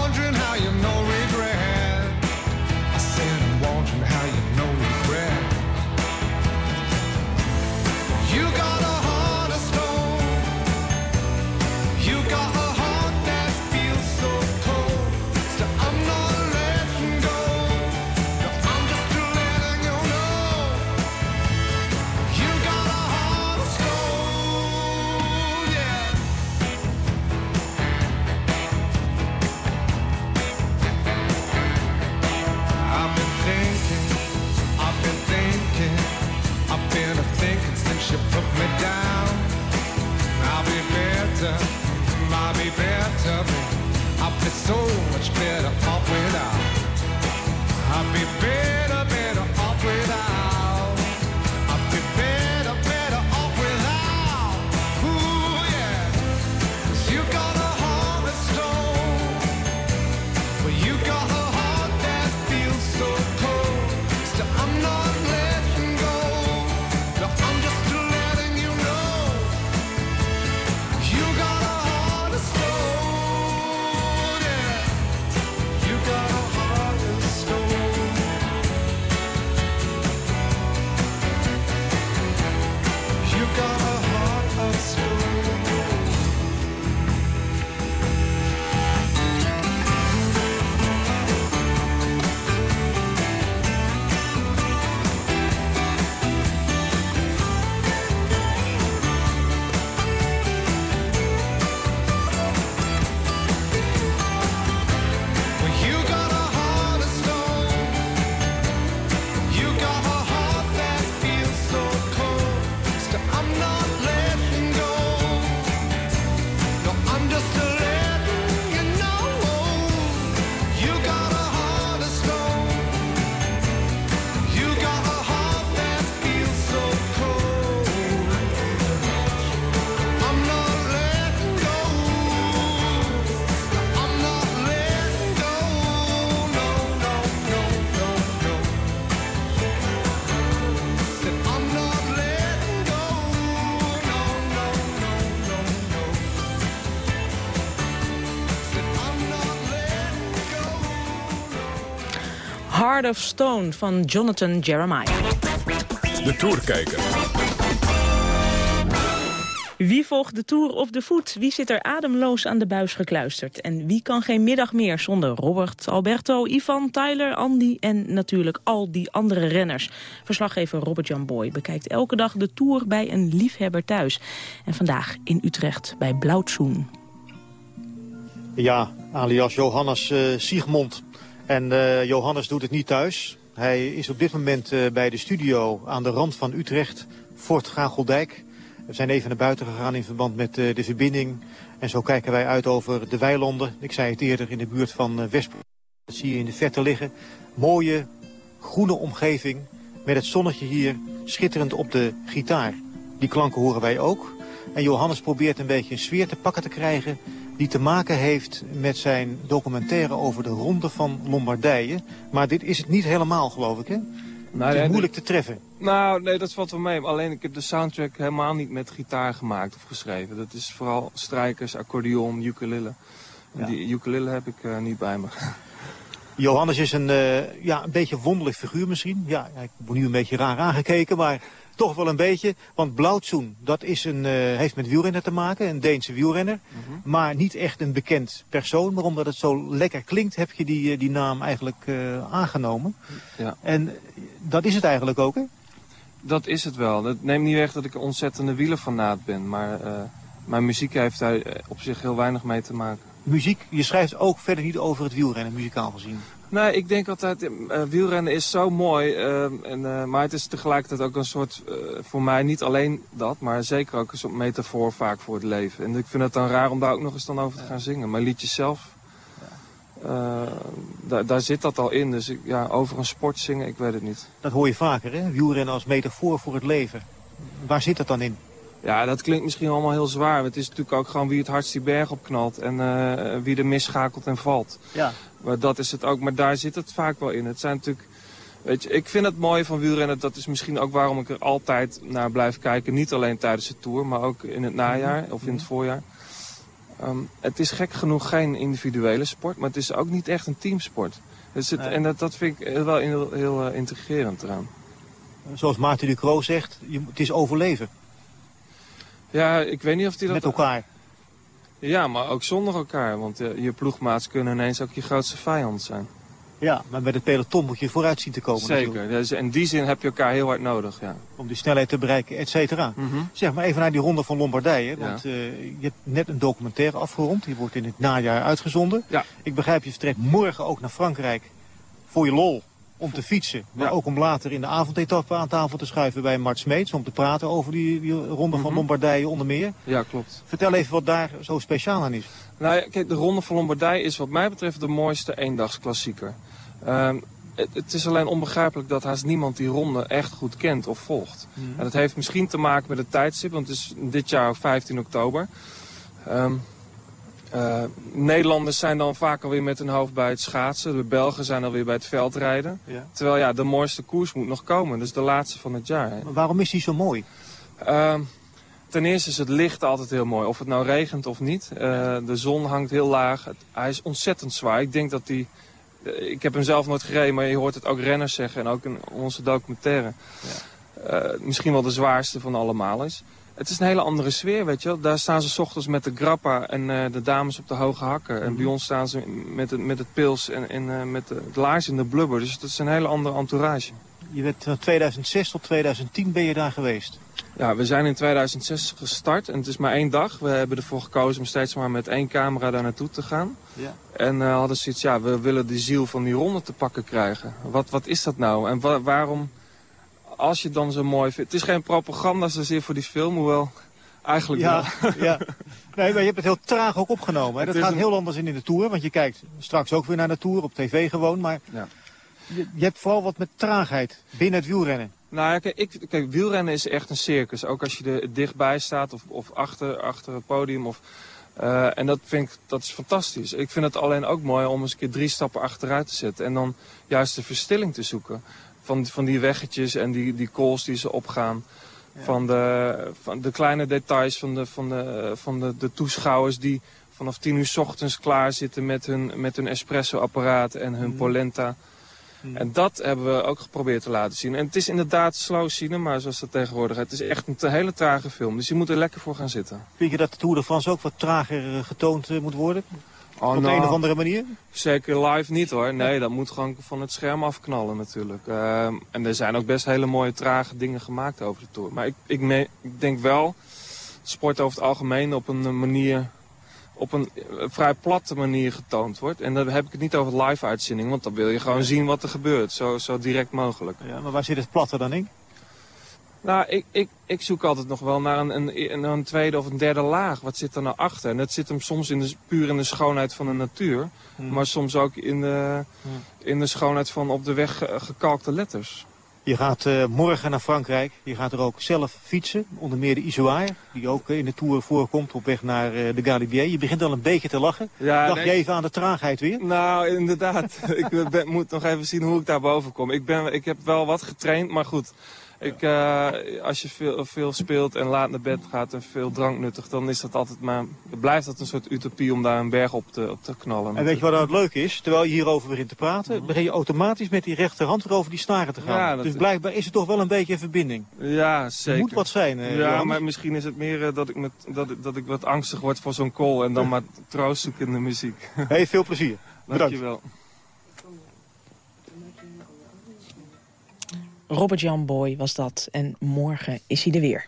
Heart of Stone van Jonathan Jeremiah. De Tourkijker. Wie volgt de Tour op de voet? Wie zit er ademloos aan de buis gekluisterd? En wie kan geen middag meer zonder Robert, Alberto, Ivan, Tyler, Andy... en natuurlijk al die andere renners. Verslaggever Robert-Jan Boy bekijkt elke dag de Tour bij een liefhebber thuis. En vandaag in Utrecht bij Blauwtsoen. Ja, alias Johannes eh Siegmond. En eh, Johannes doet het niet thuis. Hij is op dit moment eh, bij de studio aan de rand van Utrecht, Fort Gageldijk. We zijn even naar buiten gegaan in verband met eh, de verbinding. En zo kijken wij uit over de weilanden. Ik zei het eerder in de buurt van Westpoort. Dat zie je in de verte liggen. Mooie, groene omgeving met het zonnetje hier schitterend op de gitaar. Die klanken horen wij ook. En Johannes probeert een beetje een sfeer te pakken te krijgen die te maken heeft met zijn documentaire over de ronde van Lombardije. Maar dit is het niet helemaal, geloof ik, hè? Nee, het is nee, moeilijk te treffen. Nou, nee, dat valt wel mee. Alleen ik heb de soundtrack helemaal niet met gitaar gemaakt of geschreven. Dat is vooral strijkers, accordeon, ukulele. Ja. Die ukulele heb ik eh, niet bij me. *laughs* Johannes is een, eh, ja, een beetje wonderlijk figuur misschien. Ja, ik word nu een beetje raar aangekeken, maar toch wel een beetje. Want Blauwtsoen, dat is een, eh, heeft met wielrenner te maken, een Deense wielrenner. Maar niet echt een bekend persoon. Maar omdat het zo lekker klinkt, heb je die, eh, die naam eigenlijk aangenomen. Ja. En dat is het eigenlijk ook, hè? Dat is het wel. Dat neemt niet weg dat ik een ontzettende wielerfanaat ben. Maar mijn muziek heeft daar op zich heel weinig mee te maken. Muziek, je schrijft ook verder niet over het wielrennen, muzikaal gezien. Nee, ik denk altijd, eh, wielrennen is zo mooi. eh, en, eh, maar het is tegelijkertijd ook een soort, eh, voor mij niet alleen dat, maar zeker ook een soort metafoor vaak voor het leven. En ik vind het dan raar om daar ook nog eens dan over te gaan zingen. Mijn liedjes zelf, daar, daar zit dat al in. Dus ik, ja, over een sport zingen, ik weet het niet. Dat hoor je vaker, hè? Wielrennen als metafoor voor het leven. Waar zit dat dan in? Ja, dat klinkt misschien allemaal heel zwaar. maar Het is natuurlijk ook gewoon wie het hardst die berg opknalt en eh, wie er misschakelt en valt. Ja. Maar dat is het ook. Maar daar zit het vaak wel in. Het zijn natuurlijk... Weet je, ik vind het mooie van wielrennen. Dat is misschien ook waarom ik er altijd naar blijf kijken. Niet alleen tijdens de Tour, maar ook in het najaar of in het voorjaar. Ehm, het is gek genoeg geen individuele sport, maar het is ook niet echt een teamsport. Dus het, Nee. En dat, dat vind ik wel heel, heel eh, integrerend eraan. Zoals Maarten Ducro zegt, je, het is overleven. Ja, ik weet niet of die dat... Met elkaar. Ja, maar ook zonder elkaar. Want eh, je ploegmaats kunnen ineens ook je grootste vijand zijn. Ja, maar met het peloton moet je vooruit zien te komen. Zeker. Dus in die zin heb je elkaar heel hard nodig, ja. Om die snelheid te bereiken, et cetera. Zeg maar even naar die ronde van Lombardije. Mhm. Ja. Want eh, je hebt net een documentaire afgerond. Die wordt in het najaar uitgezonden. Ja. Ik begrijp, je vertrekt morgen ook naar Frankrijk voor je lol. Om te fietsen. Maar Ja. ook om later in de avondetappe aan tafel te schuiven bij Mart Smeets. Om te praten over die, die ronde van Mhm. Lombardije onder meer. Ja, klopt. Vertel even wat daar zo speciaal aan is. Nou ja, kijk, de Ronde van Lombardije is wat mij betreft de mooiste eendagsklassieker. Ehm, het, het, is alleen onbegrijpelijk dat haast niemand die ronde echt goed kent of volgt. Mhm. En dat heeft misschien te maken met het tijdstip, want het is dit jaar 15 oktober. Ehm, eh, Nederlanders zijn dan vaak alweer met hun hoofd bij het schaatsen. De Belgen zijn alweer bij het veldrijden. Ja. Terwijl ja, de mooiste koers moet nog komen. Dus de laatste van het jaar. Maar waarom is die zo mooi? Ehm, ten eerste is het licht altijd heel mooi. Of het nou regent of niet. Eh, de zon hangt heel laag. Het- hij is ontzettend zwaar. Ik denk dat hij... eh, ik heb hem zelf nooit gereden, maar je hoort het ook renners zeggen. En ook in onze documentaire. Eh, misschien wel de zwaarste van allemaal is. Het is een hele andere sfeer, weet je wel. Daar staan ze 's ochtends met de grappa en eh, de dames op de hoge hakken. En bij ons staan ze met het, met het pils en, en eh, met de, het laars in de blubber. Dus dat is een hele andere entourage. Je bent van 2006 tot 2010 ben je daar geweest. Ja, we zijn in 2006 gestart en het is maar één dag. We hebben ervoor gekozen om steeds maar met één camera daar naartoe te gaan. Ja. En eh, hadden zoiets, ja, we willen die ziel van die ronde te pakken krijgen. Wat, wat is dat nou? En wa- waarom, als je het dan zo mooi vindt... Het is geen propaganda zozeer voor die film, hoewel eigenlijk Ja, wel. *laughs* ja. Nee, maar je hebt het heel traag ook opgenomen. Hè? Het Dat gaat een- heel anders in in de Tour. Want je kijkt straks ook weer naar de Tour, op tv gewoon. Maar Ja. je, je hebt vooral wat met traagheid binnen het wielrennen. Nou ja, kijk, ik, kijk, wielrennen is echt een circus. Ook als je er dichtbij staat of, of achter, achter het podium. Of, eh, en dat vind ik dat is fantastisch. Ik vind het alleen ook mooi om eens een keer drie stappen achteruit te zetten. En dan juist de verstilling te zoeken. Van, van die weggetjes en die, die calls die ze opgaan. Van, de, van de kleine details van, de, van, de, van de, de toeschouwers die vanaf tien uur 's ochtends klaar zitten met hun, met hun espresso-apparaat en hun polenta. En dat hebben we ook geprobeerd te laten zien. En het is inderdaad slow cinema, zoals dat tegenwoordig. Het is echt een hele trage film, dus je moet er lekker voor gaan zitten. Vind je dat de Tour de France ook wat trager eh, getoond eh, moet worden? Oh, Op de nou, een of andere manier? Zeker live niet hoor. Nee, dat moet gewoon van het scherm afknallen natuurlijk. Ehm, en er zijn ook best hele mooie trage dingen gemaakt over de Tour. Maar ik, ik, me- ik denk wel, sport over het algemeen op een eh, manier... op een eh, vrij platte manier getoond wordt. En dan heb ik het niet over live uitzending, want dan wil je gewoon zien wat er gebeurt. Zo, zo direct mogelijk. Ja, maar waar zit het platte dan in? Nou, ik, ik, ik zoek altijd nog wel naar een, een, een tweede of een derde laag. Wat zit er nou achter? En dat zit hem soms in de, puur in de schoonheid van de natuur. Maar soms ook in de, in de schoonheid van op de weg ge- gekalkte letters. Je gaat eh, morgen naar Frankrijk. Je gaat er ook zelf fietsen. Onder meer de Isoar, die ook eh, in de Tour voorkomt op weg naar eh, de Galibier. Je begint al een beetje te lachen. Ja, Dacht nee. je even aan de traagheid weer? Nou, inderdaad. *laughs* ik ben, moet nog even zien hoe ik daar boven kom. Ik, ben, ik heb wel wat getraind, maar goed. Ik, eh, als je veel, veel speelt en laat naar bed gaat en veel drank nuttigt, dan is dat altijd maar, blijft dat een soort utopie om daar een berg op te, op te knallen. En weet je wat nou het leuke is? Terwijl je hierover begint te praten, begin je automatisch met die rechterhand weer over die snaren te gaan. Ja, dat dus blijkbaar is het toch wel een beetje een verbinding. Ja, zeker. moet wat zijn, eh, ja, maar misschien is het meer eh, dat, ik met, dat, dat ik wat angstig word voor zo'n call en dan maar troost zoek in de muziek. Hey, veel plezier. *laughs* Bedankt. Dankjewel. Robert Jan Boy was dat. En morgen is hij er weer.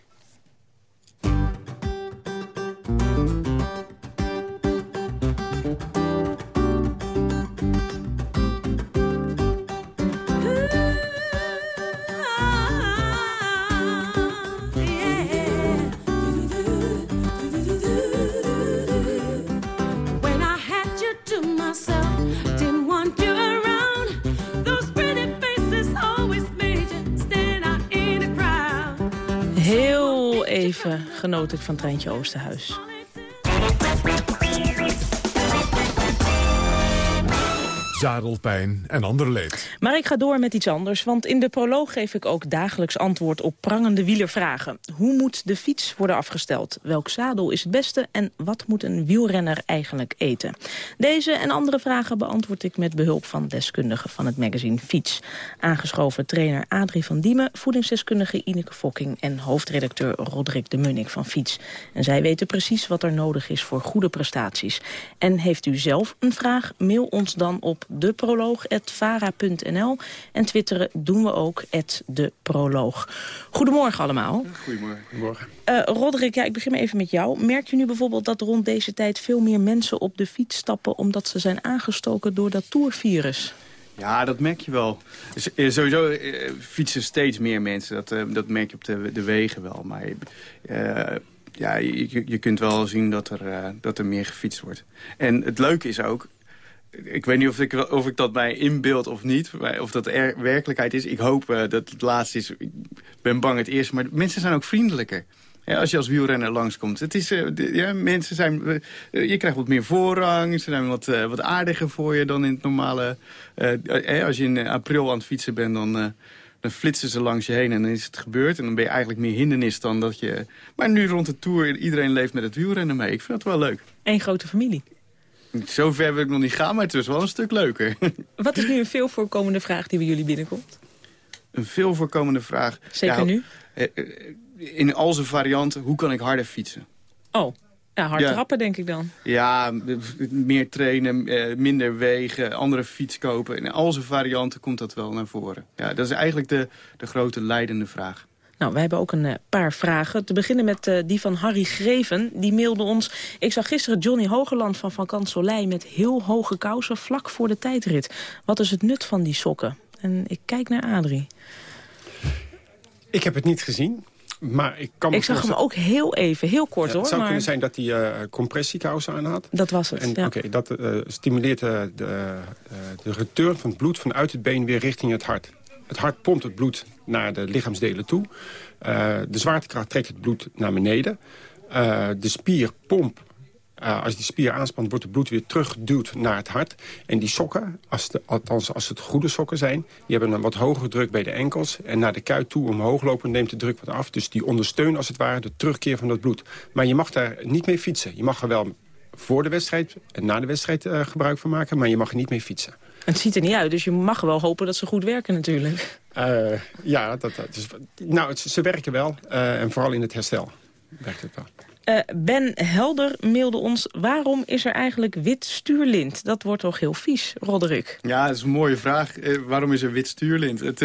Genoot ik van Treintje Oosterhuis. Zadelpijn en ander leed. Maar ik ga door met iets anders, want in de proloog geef ik ook dagelijks antwoord op prangende wielervragen. Hoe moet de fiets worden afgesteld? Welk zadel is het beste? En wat moet een wielrenner eigenlijk eten? Deze en andere vragen beantwoord ik met behulp van deskundigen van het magazine Fiets. Aangeschoven trainer Adrie van Diemen, voedingsdeskundige Ineke Fokking en hoofdredacteur Roderick de Munnik van Fiets. En zij weten precies wat er nodig is voor goede prestaties. En heeft u zelf een vraag? Mail ons dan op deproloog.vara.nl en twitteren doen we ook @deproloog. Goedemorgen allemaal. Goedemorgen. Goedemorgen. Eh Roderick, ja, ik begin maar even met jou. Merkt u nu bijvoorbeeld dat rond deze tijd veel meer mensen op de fiets stappen... omdat ze zijn aangestoken door dat tourvirus? Ja, dat merk je wel. Eh, sowieso eh, fietsen steeds meer mensen. Dat, dat merk je op de, de wegen wel. Maar eh, ja, je, je kunt wel zien dat er, dat er meer gefietst wordt. En het leuke is ook... Ik weet niet of ik, of ik dat mij inbeeld of niet. Of dat er werkelijkheid is. Ik hoop eh, dat het laatste is. Ik ben bang het eerste. Maar mensen zijn ook vriendelijker. Als je als wielrenner langskomt. Het is, eh, ja, mensen zijn, eh, je krijgt wat meer voorrang. Ze zijn wat, wat aardiger voor je dan in het normale... als je in april aan het fietsen bent, dan, dan flitsen ze langs je heen en dan is het gebeurd. En dan ben je eigenlijk meer hindernis dan dat je... Maar nu rond de Tour, iedereen leeft met het wielrennen mee. Ik vind dat wel leuk. Eén grote familie. Zo ver wil ik nog niet gaan, maar het is wel een stuk leuker. *laughs* Wat is nu een veel voorkomende vraag die bij jullie binnenkomt? Een veel voorkomende vraag. Zeker nu? eh, eh, In al zijn varianten, hoe kan ik harder fietsen? Oh, ja, hard Ja. trappen denk ik dan. Ja, meer trainen, eh, minder wegen, andere fiets kopen. In al zijn varianten komt dat wel naar voren. Ja, dat is eigenlijk de, de grote leidende vraag. Nou, wij hebben ook een eh, paar vragen. Te beginnen met eh, die van Harry Greven. Die mailde ons... Ik zag gisteren Johnny Hogerland van Van Kant Soleil... met heel hoge kousen vlak voor de tijdrit. Wat is het nut van die sokken? En ik kijk naar Adrie. Ik heb het niet gezien. Maar ik kan Ik zag hem ook heel even, heel kort Ja, hoor. Het zou maar kunnen zijn dat hij eh compressiekousen aan had. Dat was het, En, ja. Dat stimuleert de, de return van het bloed vanuit het been weer richting het hart. Het hart pompt het bloed naar de lichaamsdelen toe. Eh, de zwaartekracht trekt het bloed naar beneden. Eh, de spierpomp, eh, als die spier aanspant, wordt het bloed weer teruggeduwd naar het hart. En die sokken, als de, althans als het goede sokken zijn... die hebben een wat hogere druk bij de enkels. En naar de kuit toe omhoog lopen neemt de druk wat af. Dus die ondersteunen als het ware de terugkeer van dat bloed. Maar je mag daar niet mee fietsen. Je mag er wel voor de wedstrijd en na de wedstrijd gebruik van maken... maar je mag er niet mee fietsen. Het ziet er niet uit, dus je mag wel hopen dat ze goed werken natuurlijk. Eh, ja, dat, dat is, nou, het- ze werken wel. eh, en vooral in het herstel werkt het wel. Eh, ben Helder mailde ons... waarom is er eigenlijk wit stuurlint? Dat wordt toch heel vies, Roderick? Ja, dat is een mooie vraag. Eh, waarom is er wit stuurlint? Het,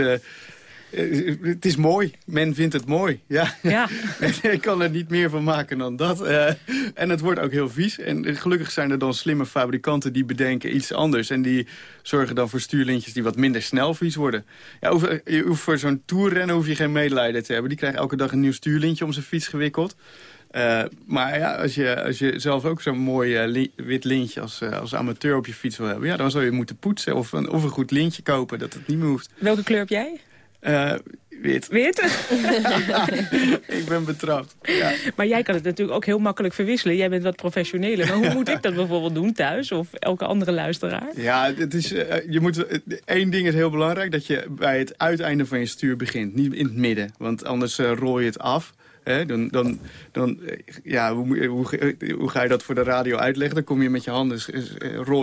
eh, eh, het is mooi. Men vindt het mooi. Ja. ja. *laughs* Ik kan er niet meer van maken dan dat. Eh, en het wordt ook heel vies. En gelukkig zijn er dan slimme fabrikanten die bedenken iets anders. En die zorgen dan voor stuurlintjes die wat minder snel vies worden. Ja, over, hoeft voor zo'n toerrennen hoef je geen medelijden te hebben. Die krijgt elke dag een nieuw stuurlintje om zijn fiets gewikkeld. Eh, maar ja, als je, als je zelf ook zo'n mooi eh, li- wit lintje als, eh, als amateur op je fiets wil hebben... Ja, dan zou je moeten poetsen of een, of een goed lintje kopen dat het niet meer hoeft. Welke kleur heb jij? Eh, wit. Wit? *laughs* ik ben betrapt. Ja. Maar jij kan het natuurlijk ook heel makkelijk verwisselen. Jij bent wat professioneler. Maar hoe *laughs* moet ik dat bijvoorbeeld doen thuis? Of elke andere luisteraar? Ja, het is, eh, je moet, eh, één ding is heel belangrijk. Dat je bij het uiteinde van je stuur begint. Niet in het midden. Want anders eh, rol je het af. Dan, dan, dan, ja, hoe, hoe, hoe ga je dat voor de radio uitleggen? Dan kom je met je handen,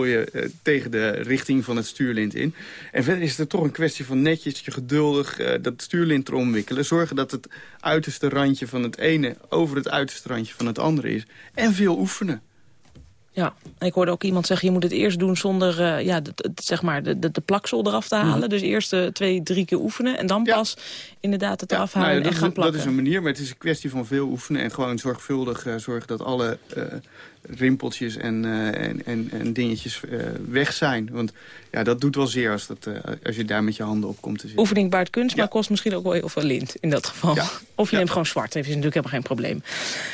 je eh, tegen de richting van het stuurlint in. En verder is het toch een kwestie van netjes, je geduldig eh, dat stuurlint erom wikkelen. Zorgen dat het uiterste randje van het ene over het uiterste randje van het andere is. En veel oefenen. Ja, ik hoorde ook iemand zeggen... je moet het eerst doen zonder eh, ja, zeg maar de, de, de plaksel eraf te halen. Mhm. Dus eerst eh, twee, drie keer oefenen... en dan pas inderdaad het eraf halen Nou ja, en gaan plakken. dat is een manier, maar het is een kwestie van veel oefenen... en gewoon zorgvuldig eh, zorgen dat alle rimpeltjes en, eh, en, en, en dingetjes eh, weg zijn. Want ja, dat doet wel zeer als, dat, eh, als je daar met je handen op komt te zitten. Oefening baart kunst, maar kost misschien ook wel heel veel lint in dat geval. *laughs* Of je neemt gewoon zwart, dat is natuurlijk helemaal geen probleem.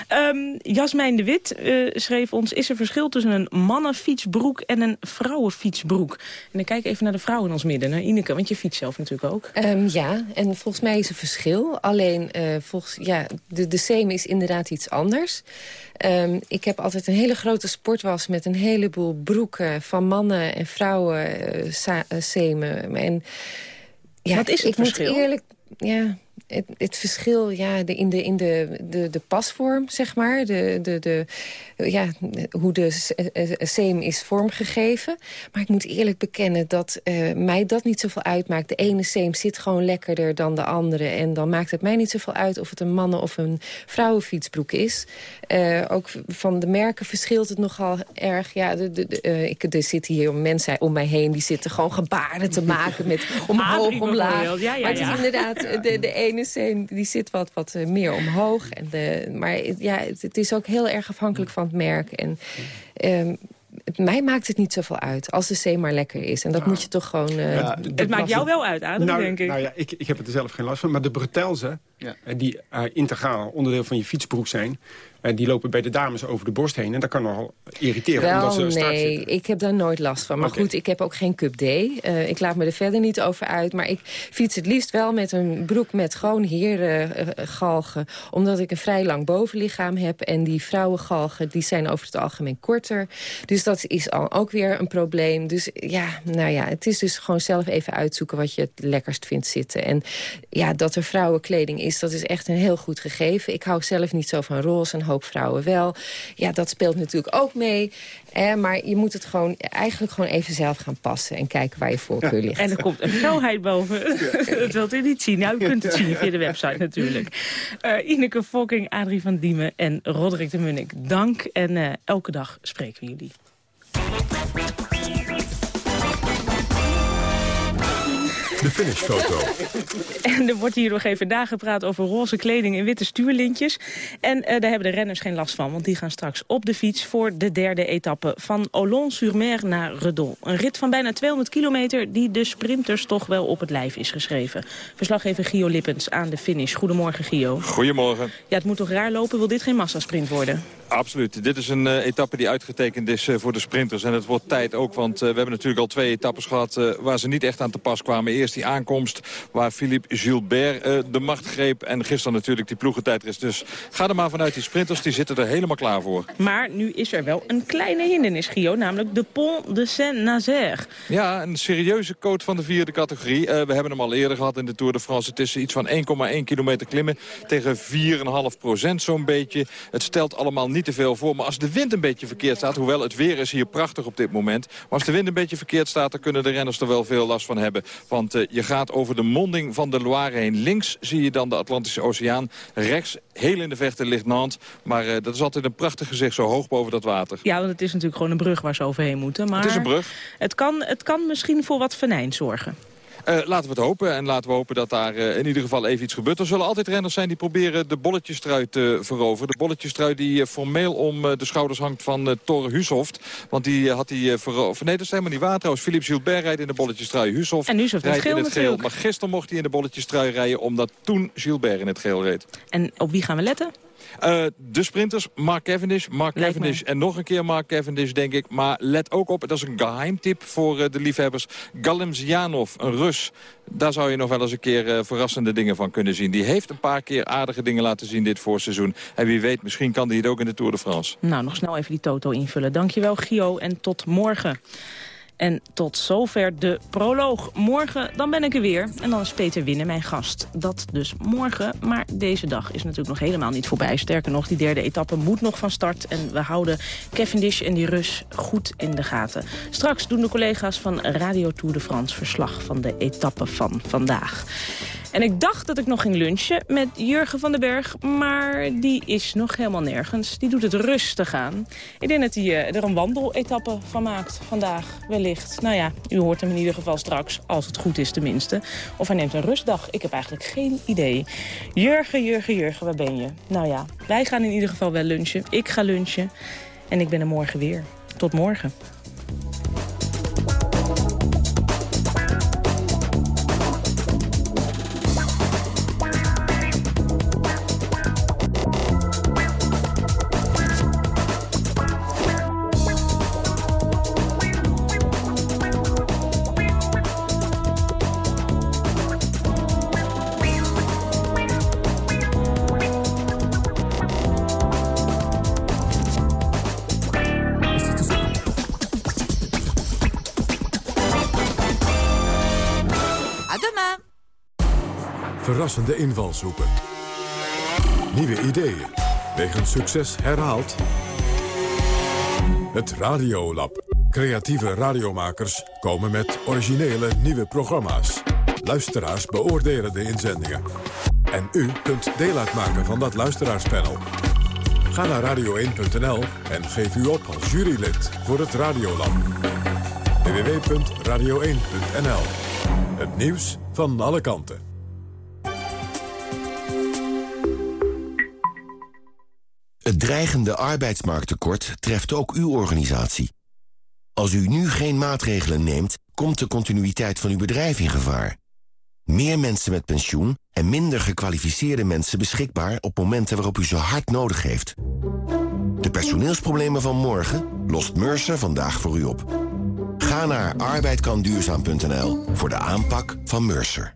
Ehm, Jasmijn de Wit eh, schreef ons... is er verschil tussen een mannenfietsbroek en een vrouwenfietsbroek? En dan kijk even naar de vrouw in ons midden, naar Ineke. Want je fietst zelf natuurlijk ook. Ehm, ja, en volgens mij is er verschil. Alleen, eh, volgens, ja, de, de seme is inderdaad iets anders. Ehm, ik heb altijd een hele grote sportwas met een heleboel broeken... van mannen en vrouwen eh, semen. En, ja, Wat is het ik verschil? Moet eerlijk, ja, het, het verschil ja, de, in, de, in de, de, de pasvorm, zeg maar. De, de, de, ja, hoe de s- eh, eh, seem is vormgegeven. Maar ik moet eerlijk bekennen dat eh, mij dat niet zoveel uitmaakt. De ene seem zit gewoon lekkerder dan de andere. En dan maakt het mij niet zoveel uit of het een mannen- of een vrouwenfietsbroek is. Eh, ook van de merken verschilt het nogal erg. Ja, de, de, de, eh, ik, er zitten hier mensen om mij heen... die zitten gewoon gebaren te maken met *laughs* omhoog, omlaag. bijvoorbeeld, ja, ja, maar het is inderdaad, eh, de, de ene seem die zit wat, wat eh, meer omhoog. En de, maar ja, het, het is ook heel erg afhankelijk van het merk. En ehm, het- mij maakt het niet zoveel uit als de zee maar lekker is. En dat moet je toch gewoon... eh, Ja, Het maakt jou wel uit, Adrie, nou, denk ik. Nou ja, ik, ik heb er zelf geen last van. Maar de bretelzen, Ja. eh, die eh, integraal onderdeel van je fietsbroek zijn... En die lopen bij de dames over de borst heen. En dat kan nogal irriteren. Wel, omdat ze strak nee, zitten. ik heb daar nooit last van. Maar goed, ik heb ook geen Cup D. Eh, ik laat me er verder niet over uit. Maar ik fiets het liefst wel met een broek met gewoon herengalgen. omdat ik een vrij lang bovenlichaam heb. En die vrouwengalgen die zijn over het algemeen korter. Dus dat is al ook weer een probleem. Dus ja, nou ja, het is dus gewoon zelf even uitzoeken... wat je het lekkerst vindt zitten. En ja, dat er vrouwenkleding is, dat is echt een heel goed gegeven. Ik hou zelf niet zo van roze, een hoop vrouwen wel. Ja, dat speelt natuurlijk ook mee. Eh, maar je moet het gewoon eigenlijk gewoon even zelf gaan passen... en kijken waar je voorkeur ligt. En er komt een felheid boven. *laughs* dat wilt u niet zien. Nou, u kunt het zien via de website natuurlijk. Eh Ineke Fokking, Adrie van Diemen en Roderick de Munnik. Dank en eh, elke dag spreken we jullie. De finishfoto. En er wordt hier nog even nagepraat over roze kleding en witte stuurlintjes. En eh, daar hebben de renners geen last van, want die gaan straks op de fiets... voor de derde etappe van Olon-sur-Mer naar Redon. Een rit van bijna 200 kilometer die de sprinters toch wel op het lijf is geschreven. Verslaggever Gio Lippens aan de finish. Goedemorgen, Gio. Goedemorgen. Ja, het moet toch raar lopen? Wil dit geen massasprint worden? Absoluut. Dit is een eh, etappe die uitgetekend is eh, voor de sprinters. En het wordt tijd ook, want eh, we hebben natuurlijk al twee etappes gehad... eh, waar ze niet echt aan te pas kwamen. Eerst die aankomst waar Philippe Gilbert de macht greep. En gisteren natuurlijk die ploegentijdrit. Dus ga er maar vanuit die sprinters, die zitten er helemaal klaar voor. Maar nu is er wel een kleine hindernis, Gio, namelijk de Pont de Saint-Nazaire. Ja, een serieuze coat van de vierde categorie. We hebben hem al eerder gehad in de Tour de France. Het is iets van 1,1 kilometer klimmen tegen 4,5 procent zo'n beetje. Het stelt allemaal niet te veel voor. Maar als de wind een beetje verkeerd staat, hoewel het weer is hier prachtig op dit moment. Maar als de wind een beetje verkeerd staat, dan kunnen de renners er wel veel last van hebben. Want eh, je gaat over de monding van de Loire heen. Links zie je dan de Atlantische Oceaan. Rechts, heel in de verte, ligt Nantes. Maar eh, dat is altijd een prachtig gezicht, zo hoog boven dat water. Ja, want het is natuurlijk gewoon een brug waar ze overheen moeten. Maar Het is een brug. Het kan, het kan misschien voor wat venijn zorgen. Eh, laten we het hopen. En laten we hopen dat daar eh, in ieder geval even iets gebeurt. Er zullen altijd renners zijn die proberen de bolletjestrui te veroveren. De bolletjestrui die eh, formeel om de schouders hangt van Torre Hushoft. Want die had hij veroverd. Nee, dat is helemaal niet waar trouwens. Philippe Gilbert rijdt in de bolletjestrui. Hushoft En Hushoft het rijdt in geel het geel. natuurlijk. Maar gisteren mocht hij in de bolletjestrui rijden... omdat toen Gilbert in het geel reed. En op wie gaan we letten? Uh, de sprinters, Mark Cavendish, Mark Lijkt Cavendish en nog een keer Mark Cavendish, denk ik. Maar let ook op, dat is een geheimtip voor uh, de liefhebbers. Galimzianov, een Rus. Daar zou je nog wel eens een keer uh, verrassende dingen van kunnen zien. Die heeft een paar keer aardige dingen laten zien dit voorseizoen. En wie weet, misschien kan hij het ook in de Tour de France. Nou, nog snel even die toto invullen. Dankjewel, Gio, en tot morgen. En tot zover de proloog. Morgen dan ben ik er weer. En dan is Peter Winnen mijn gast. Dat dus morgen. Maar deze dag is natuurlijk nog helemaal niet voorbij. Sterker nog, die derde etappe moet nog van start. En we houden Cavendish en die Rus goed in de gaten. Straks doen de collega's van Radio Tour de France verslag van de etappe van vandaag. En ik dacht dat ik nog ging lunchen met Jurgen van den Berg. Maar die is nog helemaal nergens. Die doet het rustig aan. Ik denk dat hij uh, er een wandeletappe van maakt vandaag, wellicht. Nou ja, u hoort hem in ieder geval straks, als het goed is tenminste. Of hij neemt een rustdag. Ik heb eigenlijk geen idee. Jurgen, Jurgen, Jurgen, waar ben je? Nou ja, wij gaan in ieder geval wel lunchen. Ik ga lunchen. En ik ben er morgen weer. Tot morgen. Nieuwe ideeën. Wegens succes herhaald. Het Radiolab. Creatieve radiomakers komen met originele nieuwe programma's. Luisteraars beoordelen de inzendingen. En u kunt deel uitmaken van dat luisteraarspanel. Ga naar radio1.nl en geef u op als jurylid voor het Radiolab. www.radio1.nl Het nieuws van alle kanten. Het dreigende arbeidsmarkttekort treft ook uw organisatie. Als u nu geen maatregelen neemt, komt de continuïteit van uw bedrijf in gevaar. Meer mensen met pensioen en minder gekwalificeerde mensen beschikbaar... op momenten waarop u ze hard nodig heeft. De personeelsproblemen van morgen lost Mercer vandaag voor u op. Ga naar arbeidkanduurzaam.nl voor de aanpak van Mercer.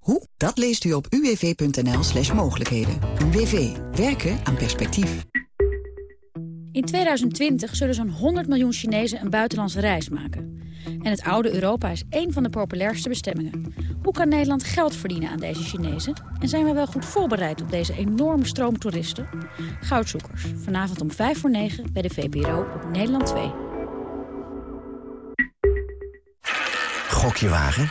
Hoe? Dat leest u op uwv.nl slash mogelijkheden. UWV. Werken aan perspectief. In 2020 zullen zo'n 100 miljoen Chinezen een buitenlandse reis maken. En het oude Europa is één van de populairste bestemmingen. Hoe kan Nederland geld verdienen aan deze Chinezen? En zijn we wel goed voorbereid op deze enorme stroom toeristen? Goudzoekers, vanavond om 5 voor 9 bij de VPRO op Nederland 2. Gokje wagen?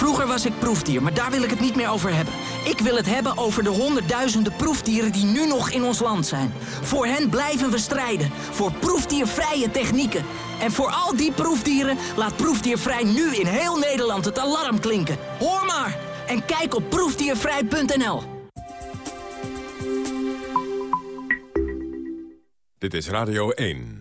Vroeger was ik proefdier, maar daar wil ik het niet meer over hebben. Ik wil het hebben over de honderdduizenden proefdieren die nu nog in ons land zijn. Voor hen blijven we strijden. Voor proefdiervrije technieken. En voor al die proefdieren laat Proefdiervrij nu in heel Nederland het alarm klinken. Hoor maar! En kijk op proefdiervrij.nl. Dit is Radio 1.